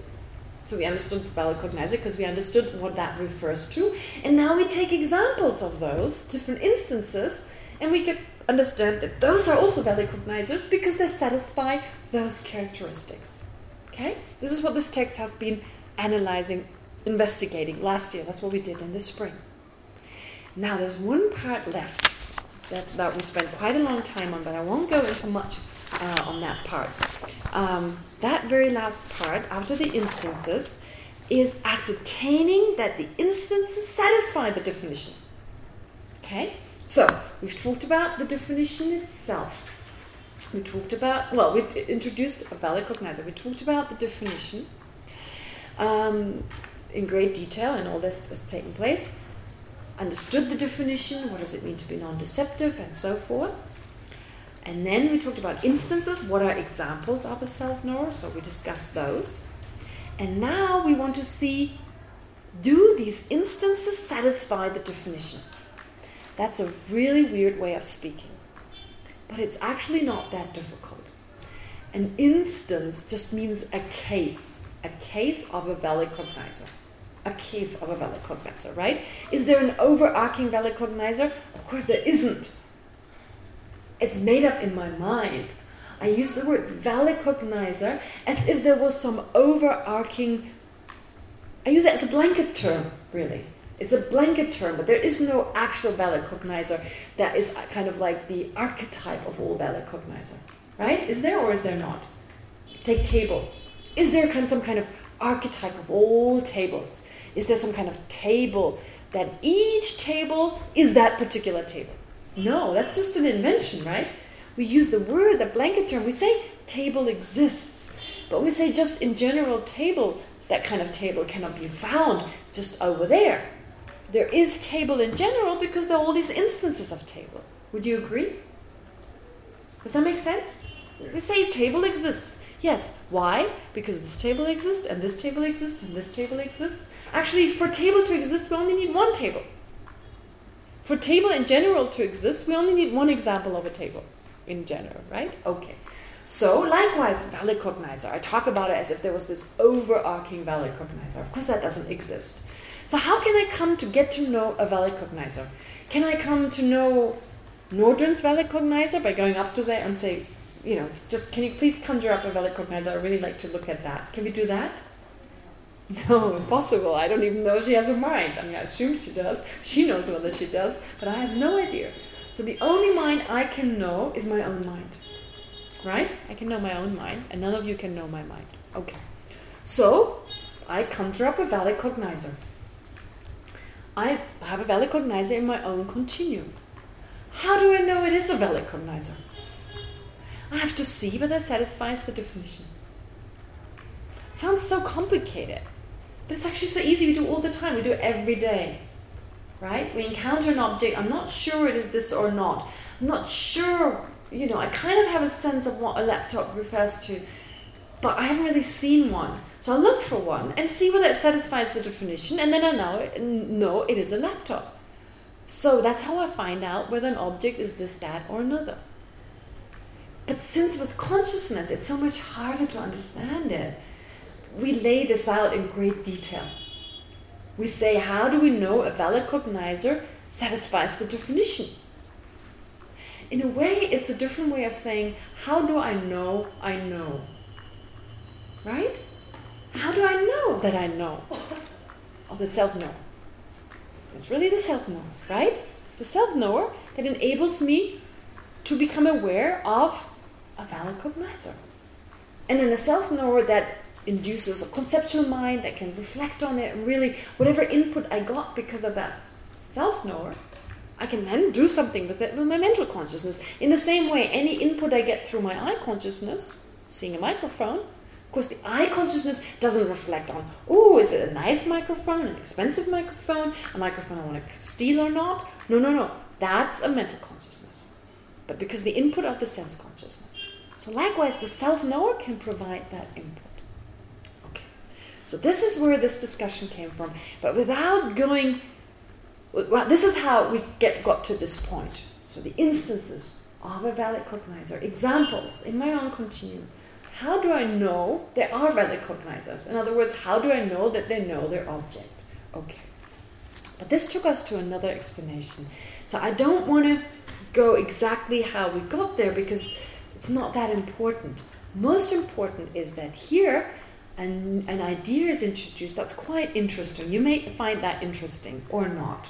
So we understood valid cognizer because we understood what that refers to. And now we take examples of those different instances and we can understand that those are also valid cognizers because they satisfy those characteristics. Okay? This is what this text has been analyzing, investigating last year. That's what we did in the spring. Now there's one part left that, that we spent quite a long time on, but I won't go into much uh, on that part. Um, that very last part, after the instances, is ascertaining that the instances satisfy the definition. Okay? So, we've talked about the definition itself. We talked about, well, we introduced a valid cognizer. We talked about the definition um, in great detail, and all this has taken place. Understood the definition, what does it mean to be non-deceptive, and so forth. And then we talked about instances, what are examples of a self-knower, so we discussed those. And now we want to see, do these instances satisfy the definition? That's a really weird way of speaking. But it's actually not that difficult. An instance just means a case, a case of a valid cognizer. A case of a valid cognizer, right? Is there an overarching valid cognizer? Of course there isn't. It's made up in my mind. I use the word valid cognizer as if there was some overarching I use it as a blanket term, really. It's a blanket term, but there is no actual valid cognizer that is kind of like the archetype of all valid cognizer. Right? Is there or is there not? Take table. Is there some kind of archetype of all tables? Is there some kind of table that each table is that particular table? No, that's just an invention, right? We use the word, the blanket term. We say table exists. But we say just in general table, that kind of table cannot be found just over there. There is table in general because there are all these instances of table. Would you agree? Does that make sense? We say table exists. Yes. Why? Because this table exists, and this table exists, and this table exists. Actually, for table to exist, we only need one table. For table in general to exist, we only need one example of a table in general, right? Okay. So, likewise, valid cognizer. I talk about it as if there was this overarching valid cognizer. Of course, that doesn't exist. So how can I come to get to know a valid cognizer? Can I come to know Nordrun's valid cognizer by going up to them and say, you know, just can you please conjure up a valid cognizer? I really like to look at that. Can we do that? No, impossible. I don't even know she has a mind. I mean, I assume she does. She knows whether she does, but I have no idea. So the only mind I can know is my own mind. Right? I can know my own mind, and none of you can know my mind. Okay. So, I conjure up a valid cognizer. I have a valid cognizer in my own continuum. How do I know it is a valid cognizer? I have to see whether it satisfies the definition. It sounds so complicated, but it's actually so easy. We do all the time. We do it every day, right? We encounter an object. I'm not sure it is this or not. I'm not sure, you know, I kind of have a sense of what a laptop refers to, but I haven't really seen one. So I look for one and see whether it satisfies the definition, and then I know, know it is a laptop. So that's how I find out whether an object is this, that, or another. But since with consciousness, it's so much harder to understand it, we lay this out in great detail. We say, how do we know a valid cognizer satisfies the definition? In a way, it's a different way of saying, how do I know I know? Right? How do I know that I know? Of oh, the self-knower. It's really the self-knower, right? It's the self-knower that enables me to become aware of a valid cognizer. And then the self-knower that induces a conceptual mind that can reflect on it, really, whatever input I got because of that self-knower, I can then do something with it with my mental consciousness. In the same way, any input I get through my eye consciousness, seeing a microphone, of course, the eye consciousness doesn't reflect on, oh, is it a nice microphone, an expensive microphone, a microphone I want to steal or not? No, no, no. That's a mental consciousness. But because the input of the sense consciousness. So likewise, the self-knower can provide that input. Okay. So this is where this discussion came from. But without going... Well, this is how we get got to this point. So the instances of a valid cognizer, examples in my own continuum, how do I know they are valid cognizers? In other words, how do I know that they know their object? Okay. But this took us to another explanation. So I don't want to go exactly how we got there because it's not that important. Most important is that here an, an idea is introduced that's quite interesting. You may find that interesting or not.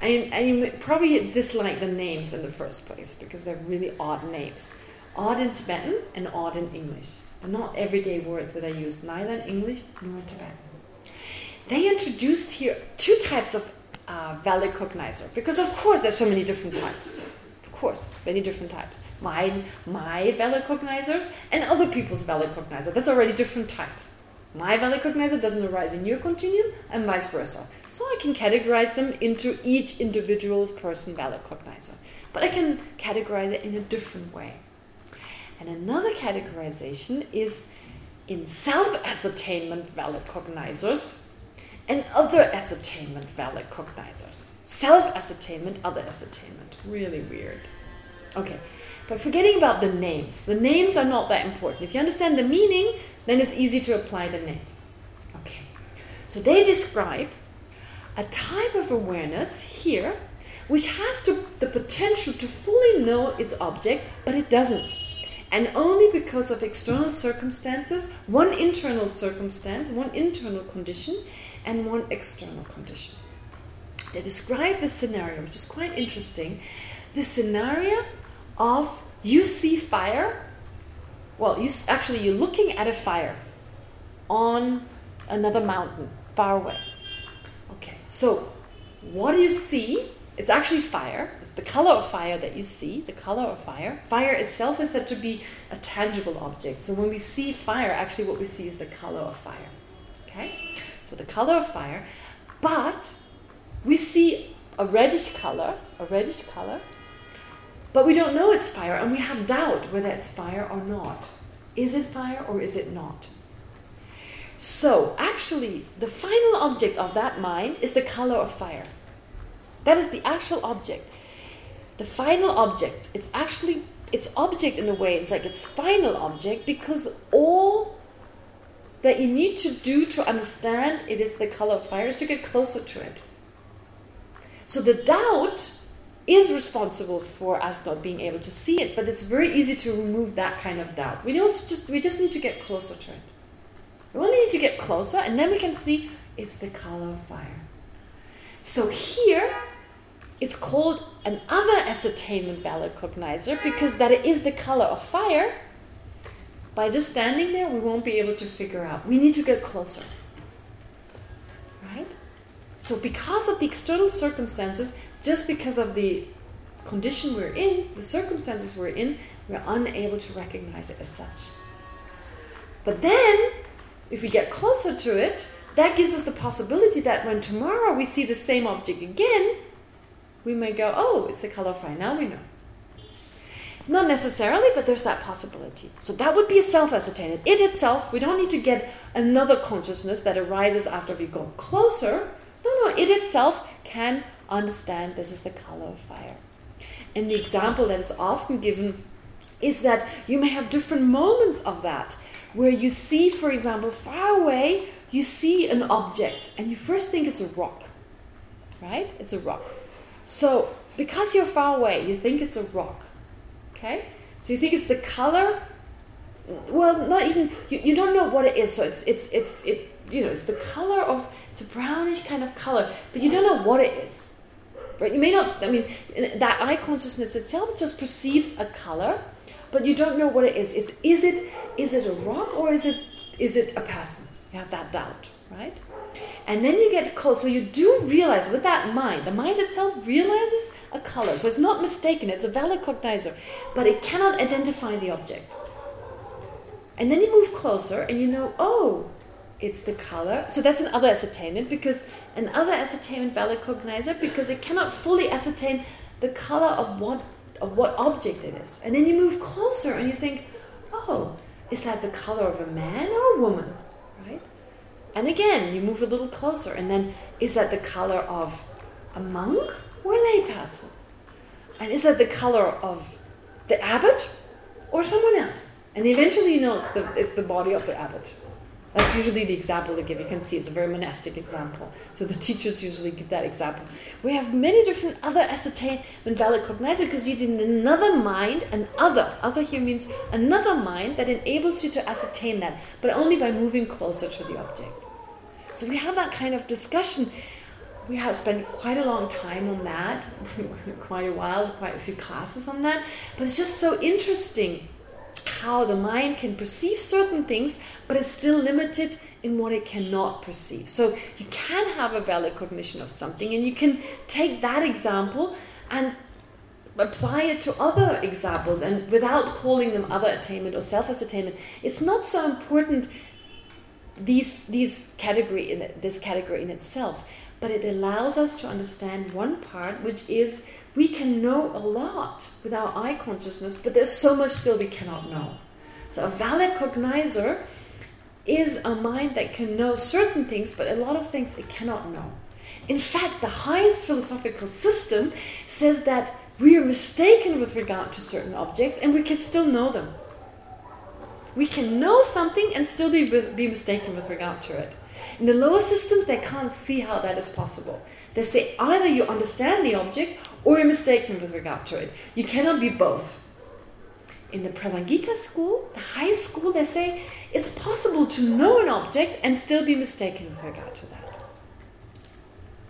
And, and you probably dislike the names in the first place because they're really odd names odd in Tibetan and odd in English. And not everyday words that I use, neither in English nor in Tibetan. They introduced here two types of uh, valid cognizer, because of course there's so many different types. Of course, many different types. My, my valid cognizers and other people's valid cognizer. That's already different types. My valid cognizer doesn't arise in your continuum and vice versa. So I can categorize them into each individual person valid cognizer. But I can categorize it in a different way. And another categorization is in self-ascertainment valid cognizers and other ascertainment valid cognizers. Self-ascertainment, other ascertainment. Really weird. Okay, but forgetting about the names. The names are not that important. If you understand the meaning, then it's easy to apply the names. Okay, so they describe a type of awareness here which has to, the potential to fully know its object, but it doesn't and only because of external circumstances, one internal circumstance, one internal condition, and one external condition. They describe the scenario, which is quite interesting. The scenario of you see fire. Well, you actually you're looking at a fire on another mountain far away. Okay, so what do you see? It's actually fire. It's the color of fire that you see, the color of fire. Fire itself is said to be a tangible object. So when we see fire, actually what we see is the color of fire. Okay? So the color of fire. But we see a reddish color, a reddish color, but we don't know it's fire, and we have doubt whether it's fire or not. Is it fire or is it not? So, actually, the final object of that mind is the color of fire. That is the actual object. The final object, it's actually, its object in a way, it's like its final object because all that you need to do to understand it is the color of fire is to get closer to it. So the doubt is responsible for us not being able to see it, but it's very easy to remove that kind of doubt. We don't just we just need to get closer to it. We only need to get closer, and then we can see it's the color of fire. So here, it's called an other ascertainment valid cognizer because that it is the color of fire. By just standing there, we won't be able to figure out. We need to get closer. Right? So because of the external circumstances, just because of the condition we're in, the circumstances we're in, we're unable to recognize it as such. But then, if we get closer to it, that gives us the possibility that when tomorrow we see the same object again, we may go, oh, it's the color fire. Now we know. Not necessarily, but there's that possibility. So that would be a self-ascertainment. It itself, we don't need to get another consciousness that arises after we go closer. No, no, it itself can understand this is the color of fire. And the example that is often given is that you may have different moments of that, where you see, for example, far away, you see an object, and you first think it's a rock, right? It's a rock. So, because you're far away, you think it's a rock, okay? So you think it's the color, well, not even, you, you don't know what it is, so it's, it's, it's, it, you know, it's the color of, it's a brownish kind of color, but you don't know what it is. Right? You may not, I mean, that eye consciousness itself just perceives a color, but you don't know what it is. It's is it is it a rock or is it is it a person? You have that doubt, right? And then you get close. So you do realize with that mind, the mind itself realizes a color. So it's not mistaken, it's a valid cognizer, but it cannot identify the object. And then you move closer and you know, oh, it's the color. So that's another ascertainment because another ascertainment valid cognizer because it cannot fully ascertain the color of what of what object it is. And then you move closer and you think, oh, is that the color of a man or a woman? And again, you move a little closer and then is that the color of a monk or a layperson? And is that the color of the abbot or someone else? And eventually you know it's the it's the body of the abbot. That's usually the example they give. You can see it's a very monastic example. So the teachers usually give that example. We have many different other ascertainment valid cognizer because you need another mind, an other. Other here means another mind that enables you to ascertain that, but only by moving closer to the object. So we have that kind of discussion. We have spent quite a long time on that, quite a while, quite a few classes on that. But it's just so interesting how the mind can perceive certain things, but it's still limited in what it cannot perceive. So you can have a valid cognition of something, and you can take that example and apply it to other examples, and without calling them other attainment or self-attainment. It's not so important these these category in this category in itself, but it allows us to understand one part, which is we can know a lot with our eye consciousness, but there's so much still we cannot know. So a valid cognizer is a mind that can know certain things, but a lot of things it cannot know. In fact, the highest philosophical system says that we are mistaken with regard to certain objects and we can still know them. We can know something and still be, be mistaken with regard to it. In the lower systems, they can't see how that is possible. They say either you understand the object or mistaken with regard to it. You cannot be both. In the Prasangika school, the highest school, they say it's possible to know an object and still be mistaken with regard to that.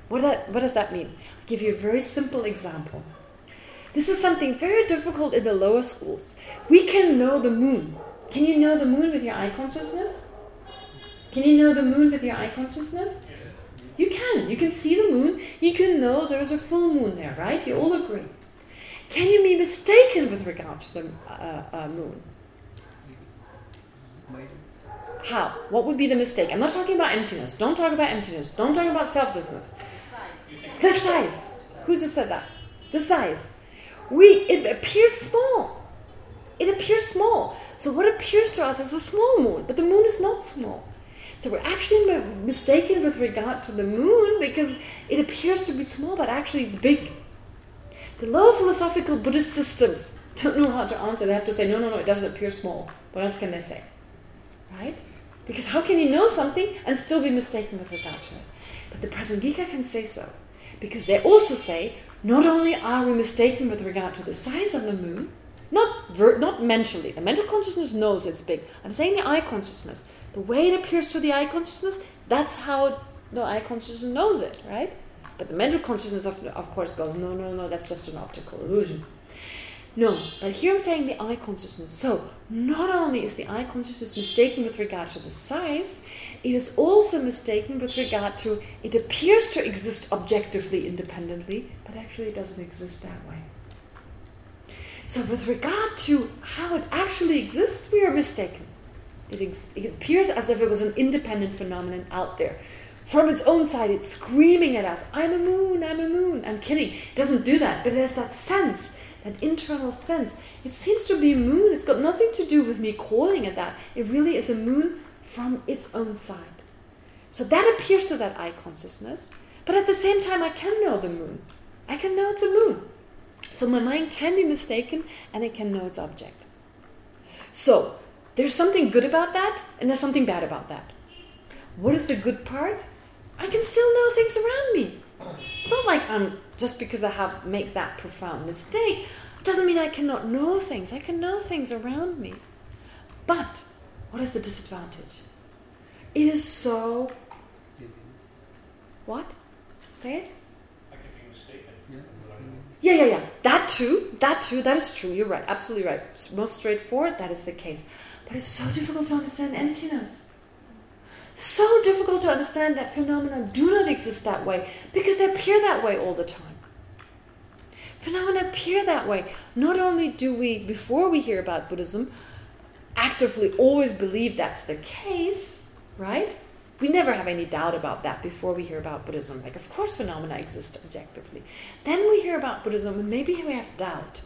What, that, what does that mean? I'll give you a very simple example. This is something very difficult in the lower schools. We can know the moon. Can you know the moon with your eye consciousness? Can you know the moon with your eye consciousness? You can. You can see the moon. You can know there's a full moon there, right? You all agree. Can you be mistaken with regard to the uh, uh, moon? How? What would be the mistake? I'm not talking about emptiness. Don't talk about emptiness. Don't talk about selflessness. The size. Who's just said that? The size. We it appears small. It appears small. So what appears to us as a small moon, but the moon is not small. So we're actually mistaken with regard to the moon because it appears to be small, but actually it's big. The lower philosophical Buddhist systems don't know how to answer. They have to say, no, no, no, it doesn't appear small. What else can they say? Right? Because how can you know something and still be mistaken with regard to it? But the Prasangika can say so. Because they also say, not only are we mistaken with regard to the size of the moon, not not mentally. The mental consciousness knows it's big. I'm saying the eye consciousness. The way it appears to the eye consciousness, that's how the eye consciousness knows it, right? But the mental consciousness, of, of course, goes, no, no, no, that's just an optical illusion. No, but here I'm saying the eye consciousness. So, not only is the eye consciousness mistaken with regard to the size, it is also mistaken with regard to, it appears to exist objectively independently, but actually it doesn't exist that way. So with regard to how it actually exists, we are mistaken. It, it appears as if it was an independent phenomenon out there. From its own side, it's screaming at us, I'm a moon, I'm a moon. I'm kidding. It doesn't do that, but it has that sense, that internal sense. It seems to be a moon. It's got nothing to do with me calling it that. It really is a moon from its own side. So that appears to that eye consciousness. But at the same time, I can know the moon. I can know it's a moon. So my mind can be mistaken and it can know its object. So there's something good about that, and there's something bad about that. What is the good part? I can still know things around me. It's not like I'm just because I have make that profound mistake, it doesn't mean I cannot know things. I can know things around me. But what is the disadvantage? It is so what? Say it? I can be mistaken. Yeah, yeah, yeah. That too. That too. That is true. You're right. Absolutely right. Most straightforward. That is the case. But it's so difficult to understand emptiness. So difficult to understand that phenomena do not exist that way because they appear that way all the time. Phenomena appear that way. Not only do we, before we hear about Buddhism, actively always believe that's the case, right? We never have any doubt about that before we hear about Buddhism. Like, of course phenomena exist objectively. Then we hear about Buddhism and maybe we have doubt.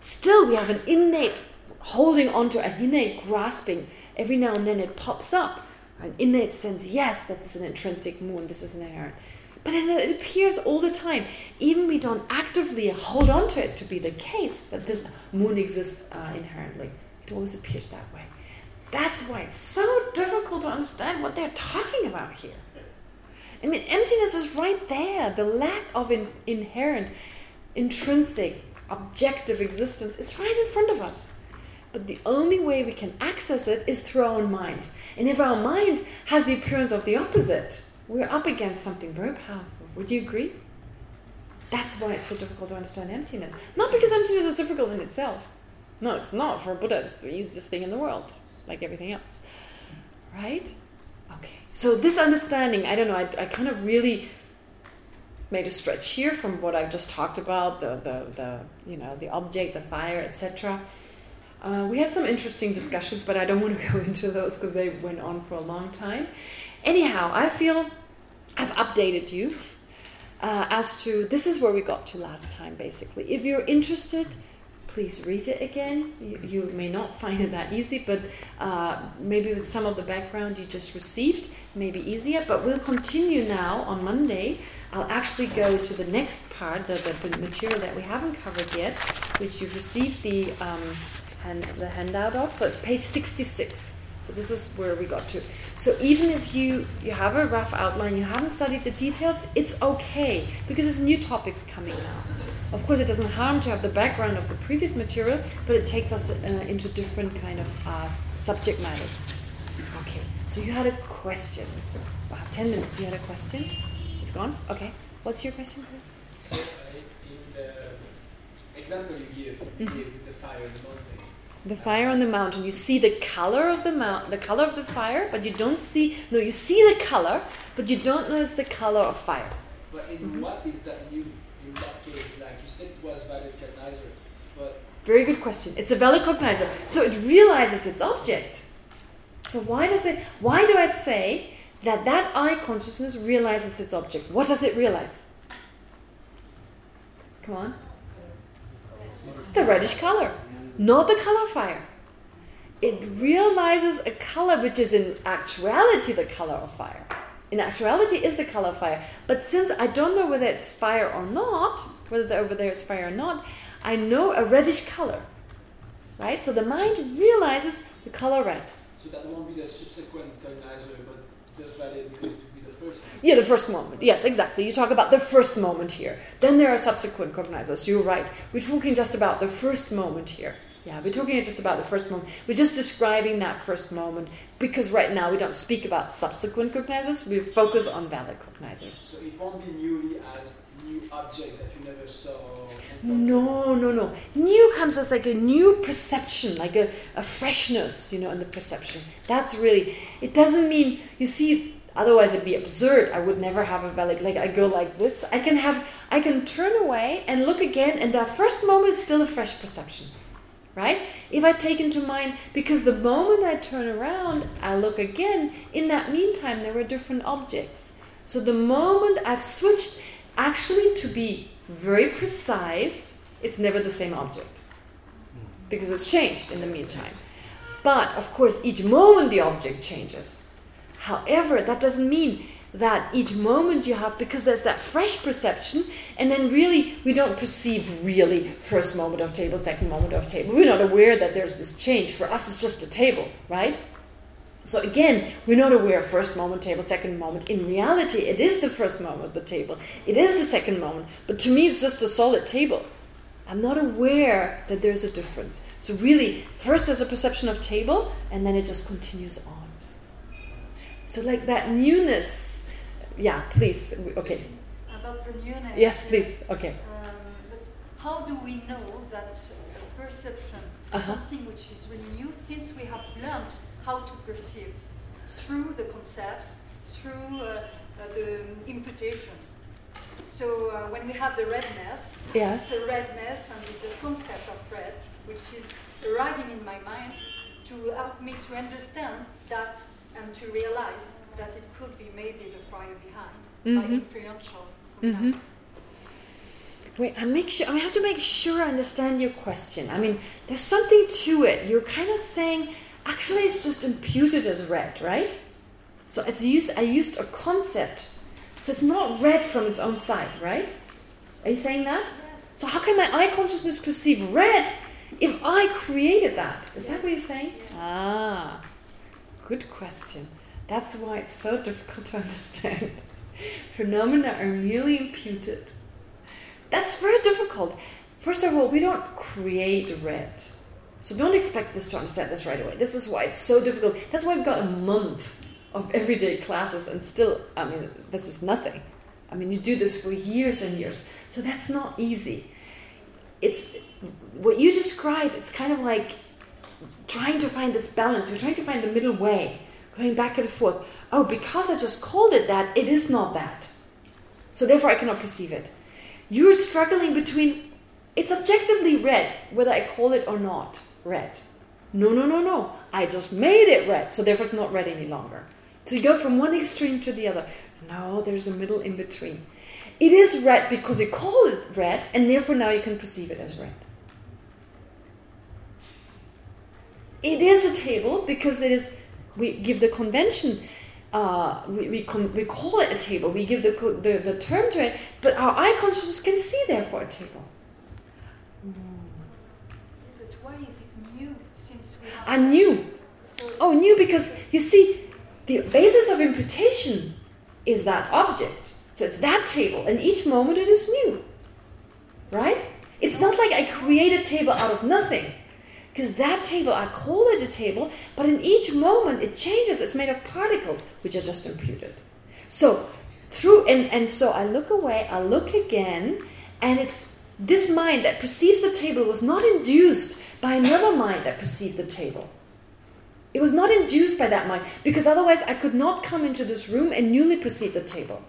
Still, we have an innate holding onto an innate grasping. Every now and then it pops up. An innate sense, yes, that's an intrinsic moon, this is an inherent. But then it appears all the time. Even we don't actively hold on to it to be the case that this moon exists uh, inherently. It always appears that way. That's why it's so difficult to understand what they're talking about here. I mean, emptiness is right there. The lack of in, inherent, intrinsic, objective existence is right in front of us. But the only way we can access it is through our own mind. And if our mind has the appearance of the opposite, we're up against something very powerful. Would you agree? That's why it's so difficult to understand emptiness. Not because emptiness is difficult in itself. No, it's not. For Buddha, it's the easiest thing in the world, like everything else. Right? Okay. So this understanding, I don't know, I, I kind of really made a stretch here from what I've just talked about, the, the, the you know, the object, the fire, etc. Uh, we had some interesting discussions, but I don't want to go into those because they went on for a long time. Anyhow, I feel I've updated you uh, as to this is where we got to last time, basically. If you're interested, please read it again. You, you may not find it that easy, but uh, maybe with some of the background you just received, maybe easier. But we'll continue now on Monday. I'll actually go to the next part, the, the material that we haven't covered yet, which you've received the um, hand, the handout of. So it's page 66. So this is where we got to. So even if you, you have a rough outline, you haven't studied the details, it's okay because there's new topics coming now. Of course, it doesn't harm to have the background of the previous material, but it takes us uh, into different kind of uh, subject matters. Okay, so you had a question. Wow, 10 minutes, you had a question? It's gone? Okay. What's your question? So, uh, in the example you give, gave with the fire in the mountain, The fire on the mountain. You see the color of the mount, the color of the fire, but you don't see. No, you see the color, but you don't notice the color of fire. but in Mhm. what is that new in that case? Like you said, it was valid cognizer, but Very good question. It's a valid cognizer, so it realizes its object. So why does it? Why do I say that that eye consciousness realizes its object? What does it realize? Come on. The reddish color, not the color fire. It realizes a color which is in actuality the color of fire. In actuality is the color of fire. But since I don't know whether it's fire or not, whether over there is fire or not, I know a reddish color. Right? So the mind realizes the color red. so that won't be the subsequent cognizer, but the valid because it would be the first. Yeah, the first moment. Yes, exactly. You talk about the first moment here. Then there are subsequent cognizers. You're right. We're talking just about the first moment here. Yeah, we're talking just about the first moment. We're just describing that first moment because right now we don't speak about subsequent cognizers. We focus on valid cognizers. So it won't be newly as new object that you never saw. No, no, no. New comes as like a new perception, like a, a freshness, you know, in the perception. That's really, it doesn't mean, you see, otherwise it'd be absurd. I would never have a valid, like I go like this. I can have, I can turn away and look again and that first moment is still a fresh perception. Right? If I take into mind, because the moment I turn around, I look again, in that meantime there were different objects. So the moment I've switched actually to be very precise, it's never the same object. Because it's changed in the meantime. But, of course, each moment the object changes. However, that doesn't mean that each moment you have, because there's that fresh perception, and then really we don't perceive really first moment of table, second moment of table. We're not aware that there's this change. For us, it's just a table, right? So again, we're not aware of first moment table, second moment. In reality, it is the first moment of the table. It is the second moment. But to me, it's just a solid table. I'm not aware that there's a difference. So really, first there's a perception of table, and then it just continues on. So like that newness, yeah, please, okay. About the newness. Yes, please, okay. Um, but how do we know that perception is Uh-huh. something which is really new since we have learned how to perceive through the concepts, through uh, uh, the imputation. So uh, when we have the redness, Yes. it's the redness and it's a concept of red which is arriving in my mind to help me to understand that and to realize that it could be maybe the fire behind by Mhm. influential Mhm. Wait, I make sure I have to make sure I understand your question. I mean, there's something to it. You're kind of saying actually it's just imputed as red, right? So it's used I used a concept. So it's not red from its own side, right? Are you saying that? Yes. So how can my eye consciousness perceive red if I created that? Is that what you're saying? Yes. Ah, good question. That's why it's so difficult to understand. Phenomena are merely imputed. That's very difficult. First of all, we don't create red. So don't expect this to understand this right away. This is why it's so difficult. That's why we've got a month of everyday classes and still, I mean, this is nothing. I mean, you do this for years and years. So that's not easy. It's what you describe, it's kind of like trying to find this balance. We're trying to find the middle way, going back and forth. Oh, because I just called it that, it is not that. So therefore I cannot perceive it. You're struggling between, it's objectively red, whether I call it or not red. No, no, no, no. I just made it red, so therefore it's not red any longer. So you go from one extreme to the other. No, there's a middle in between. It is red because you call it red, and therefore now you can perceive it as red. It is a table because it is. We give the convention. Uh, we we, we call it a table. We give the, the the term to it, but our eye consciousness can see therefore a table. But why is it new since we Are new. So Oh, new because you see, the basis of imputation is that object. So it's that table, and each moment it is new. Right? It's not like I create a table out of nothing. Because that table, I call it a table, but in each moment it changes. It's made of particles, which are just imputed. So, through and and so I look away, I look again, and it's this mind that perceives the table was not induced by another mind that perceived the table. It was not induced by that mind because otherwise I could not come into this room and newly perceive the table.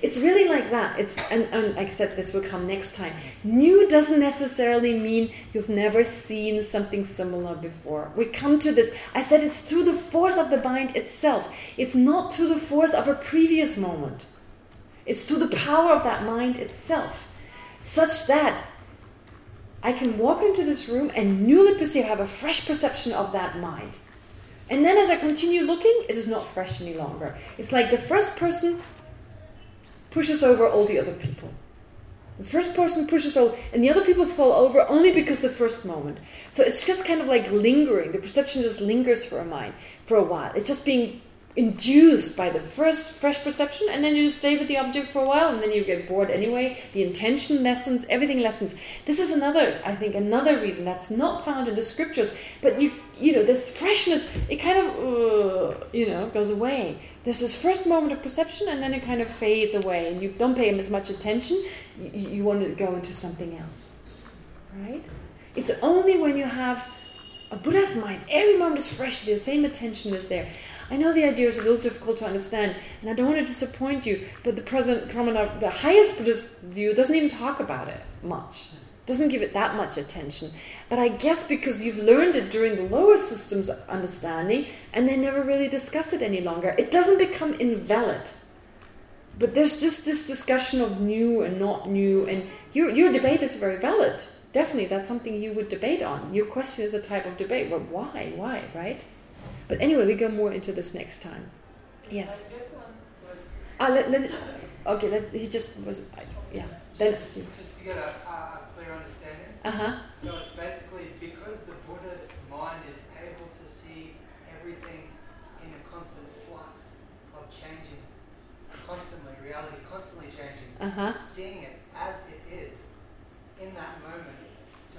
It's really like that. It's and, and I said, this will come next time. New doesn't necessarily mean you've never seen something similar before. We come to this. I said it's through the force of the mind itself. It's not through the force of a previous moment. It's through the power of that mind itself, such that I can walk into this room and newly perceive, have a fresh perception of that mind. And then as I continue looking, it is not fresh any longer. It's like the first person pushes over all the other people. The first person pushes over, and the other people fall over only because the first moment. So it's just kind of like lingering. The perception just lingers for a mind, for a while. It's just being induced by the first fresh perception, and then you just stay with the object for a while, and then you get bored anyway. The intention lessens, everything lessens. This is another, I think, another reason that's not found in the scriptures. But you, you know, this freshness, it kind of, uh, you know, goes away. There's this first moment of perception, and then it kind of fades away, and you don't pay him as much attention. You, you want to go into something else, right? It's only when you have a Buddha's mind, every moment is fresh, the same attention is there. I know the idea is a little difficult to understand, and I don't want to disappoint you, but the Prasangika, the highest Buddhist view doesn't even talk about it much. Doesn't give it that much attention. But I guess because you've learned it during the lower system's understanding, and they never really discuss it any longer, it doesn't become invalid. But there's just this discussion of new and not new, and your, your debate is very valid. Definitely, that's something you would debate on. Your question is a type of debate. But why? Why, right? But anyway, we go more into this next time. Yes. Ah, let, let, okay, let, he just was, yeah. Just, just to get a, a clear understanding. Uh-huh. So it's basically because the Buddha's mind is able to see everything in a constant flux of changing, constantly, reality constantly changing, Uh-huh. seeing it as it is in that moment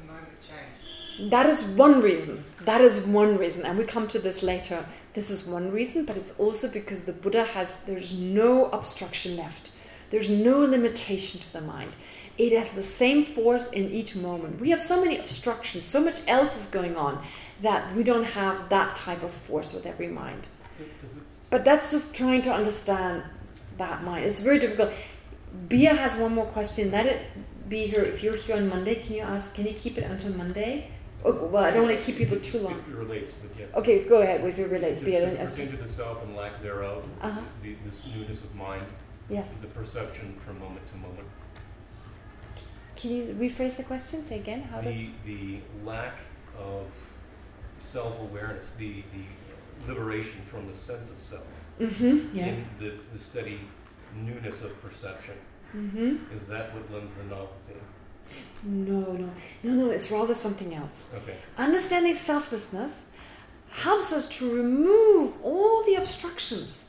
moment change. That is one reason. That is one reason. And we come to this later. This is one reason, but it's also because the Buddha has, there's no obstruction left. There's no limitation to the mind. It has the same force in each moment. We have so many obstructions, so much else is going on that we don't have that type of force with every mind. But that's just trying to understand that mind. It's very difficult. Bia has one more question. Let it be here. If you're here on Monday, can you ask, can you keep it until Monday? Oh, well, I don't want to keep people too long. it relates, but yes. Okay, go ahead with your relates. Be then Does ask. it to the self and lack thereof, Uh-huh. the, this newness of mind, Yes. the perception from moment to moment, Can you rephrase the question? Say again. How does? the, the lack of self-awareness, the, the liberation from the sense of self, Mm-hmm. Yes. in the, the steady newness of perception, Mm-hmm. is that what lends the novelty? No, no, no, no. It's rather something else. Okay. Understanding selflessness helps us to remove all the obstructions,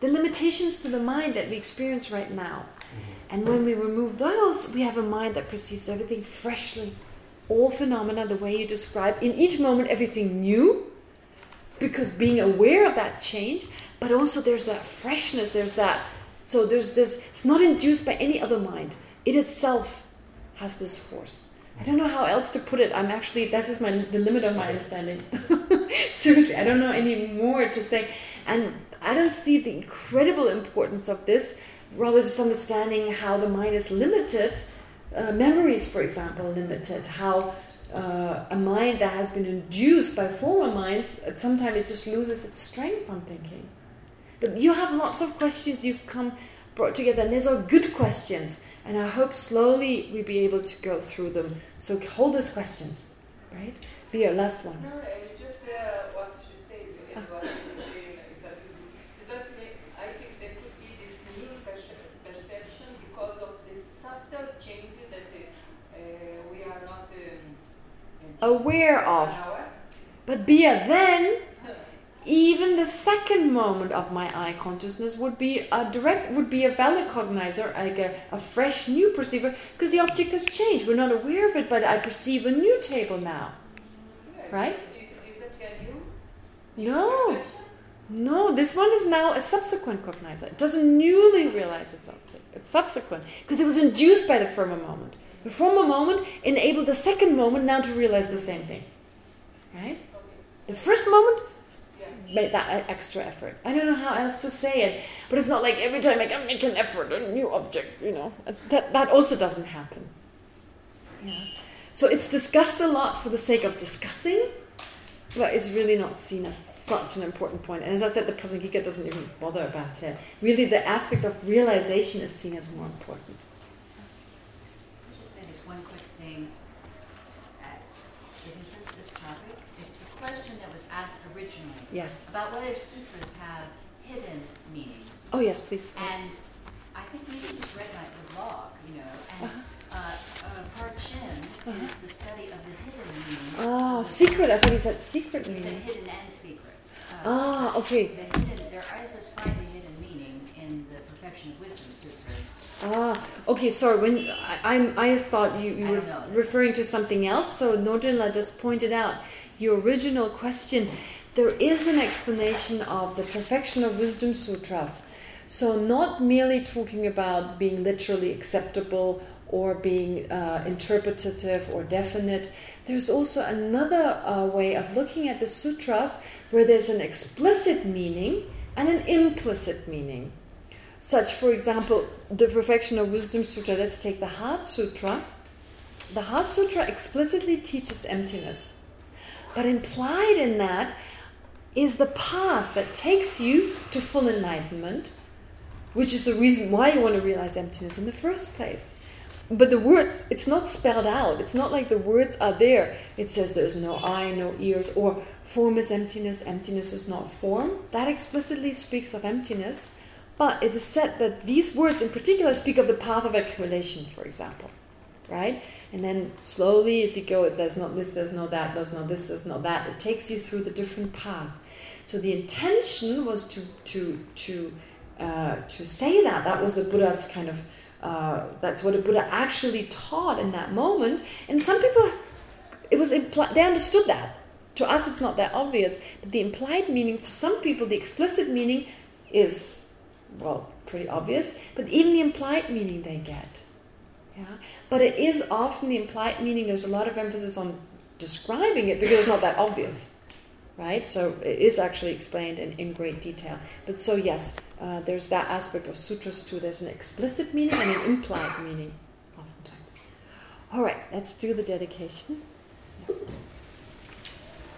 the limitations to the mind that we experience right now. Mhm. And when we remove those, we have a mind that perceives everything freshly. All phenomena, the way you describe, in each moment, everything new, because being aware of that change, but also there's that freshness, there's that, so there's this, it's not induced by any other mind. It itself has this force. I don't know how else to put it. I'm actually, that is my the limit of my understanding. Seriously, I don't know any more to say. And I don't see the incredible importance of this, rather just understanding how the mind is limited. Uh, memories, for example, limited. How uh, a mind that has been induced by former minds, at some time it just loses its strength on thinking. You have lots of questions you've come brought together, and these are good questions. And I hope slowly we'll be able to go through them. So hold those questions, right? Be your last one. No, uh, just uh, what she said you say exactly is that may- I think there could be this new perception because of the subtle changes that uh, uh, we are not um, Aware of. But Bia, then even the second moment of my eye consciousness would be a direct, would be a valid cognizer, like a, a fresh new perceiver, because the object has changed. We're not aware of it, but I perceive a new table now. Right? Is, is that new No. No, this one is now a subsequent cognizer. It doesn't newly realize its object. It's subsequent. Because it was induced by the former moment. The former moment enabled the second moment now to realize the same thing. Right? The first moment made that extra effort. I don't know how else to say it, but it's not like every time I make an effort, a new object, you know. That, that also doesn't happen. Yeah. So it's discussed a lot for the sake of discussing, but it's really not seen as such an important point. And as I said, the Prasangika doesn't even bother about it. Really, the aspect of realization is seen as more important. I'll just say this one quick thing. Uh, It isn't this topic. It's a question that was asked originally Yes. about whether sutras have hidden meanings. Oh, yes, please. And I think maybe just read my blog, you know, and uh, uh, Parchin Uh-huh. is the study of the hidden meaning. Oh, secret. I thought he said secret He said meaning. hidden and secret. Uh, Ah, okay. The hidden, there is a slightly hidden meaning in the Perfection of Wisdom Sutras. Ah, okay. Sorry. When I, I'm, I thought you, you were referring to something else. So Nordinla just pointed out your original question. There is an explanation of the Perfection of Wisdom Sutras. So not merely talking about being literally acceptable or being uh, interpretative or definite. There's also another uh, way of looking at the sutras where there's an explicit meaning and an implicit meaning. Such, for example, the Perfection of Wisdom Sutra. Let's take the Heart Sutra. The Heart Sutra explicitly teaches emptiness. But implied in that is the path that takes you to full enlightenment, which is the reason why you want to realize emptiness in the first place. But the words, it's not spelled out. It's not like the words are there. It says there's no eye, no ears, or form is emptiness, emptiness is not form. That explicitly speaks of emptiness. But it is said that these words in particular speak of the path of accumulation, for example. Right? And then slowly as you go, there's not this, there's not that, there's not this, there's not that. It takes you through the different path. So the intention was to to to uh, to say that. That was the Buddha's kind of uh, that's what the Buddha actually taught in that moment. And some people, it was impli- they understood that. To us, it's not that obvious, but the implied meaning to some people, the explicit meaning is well pretty obvious. But even the implied meaning they get, yeah. But it is often the implied meaning. There's a lot of emphasis on describing it because it's not that obvious right? So it is actually explained in, in great detail. But so yes, uh, there's that aspect of sutras too. There's an explicit meaning and an implied meaning, oftentimes. All right, let's do the dedication.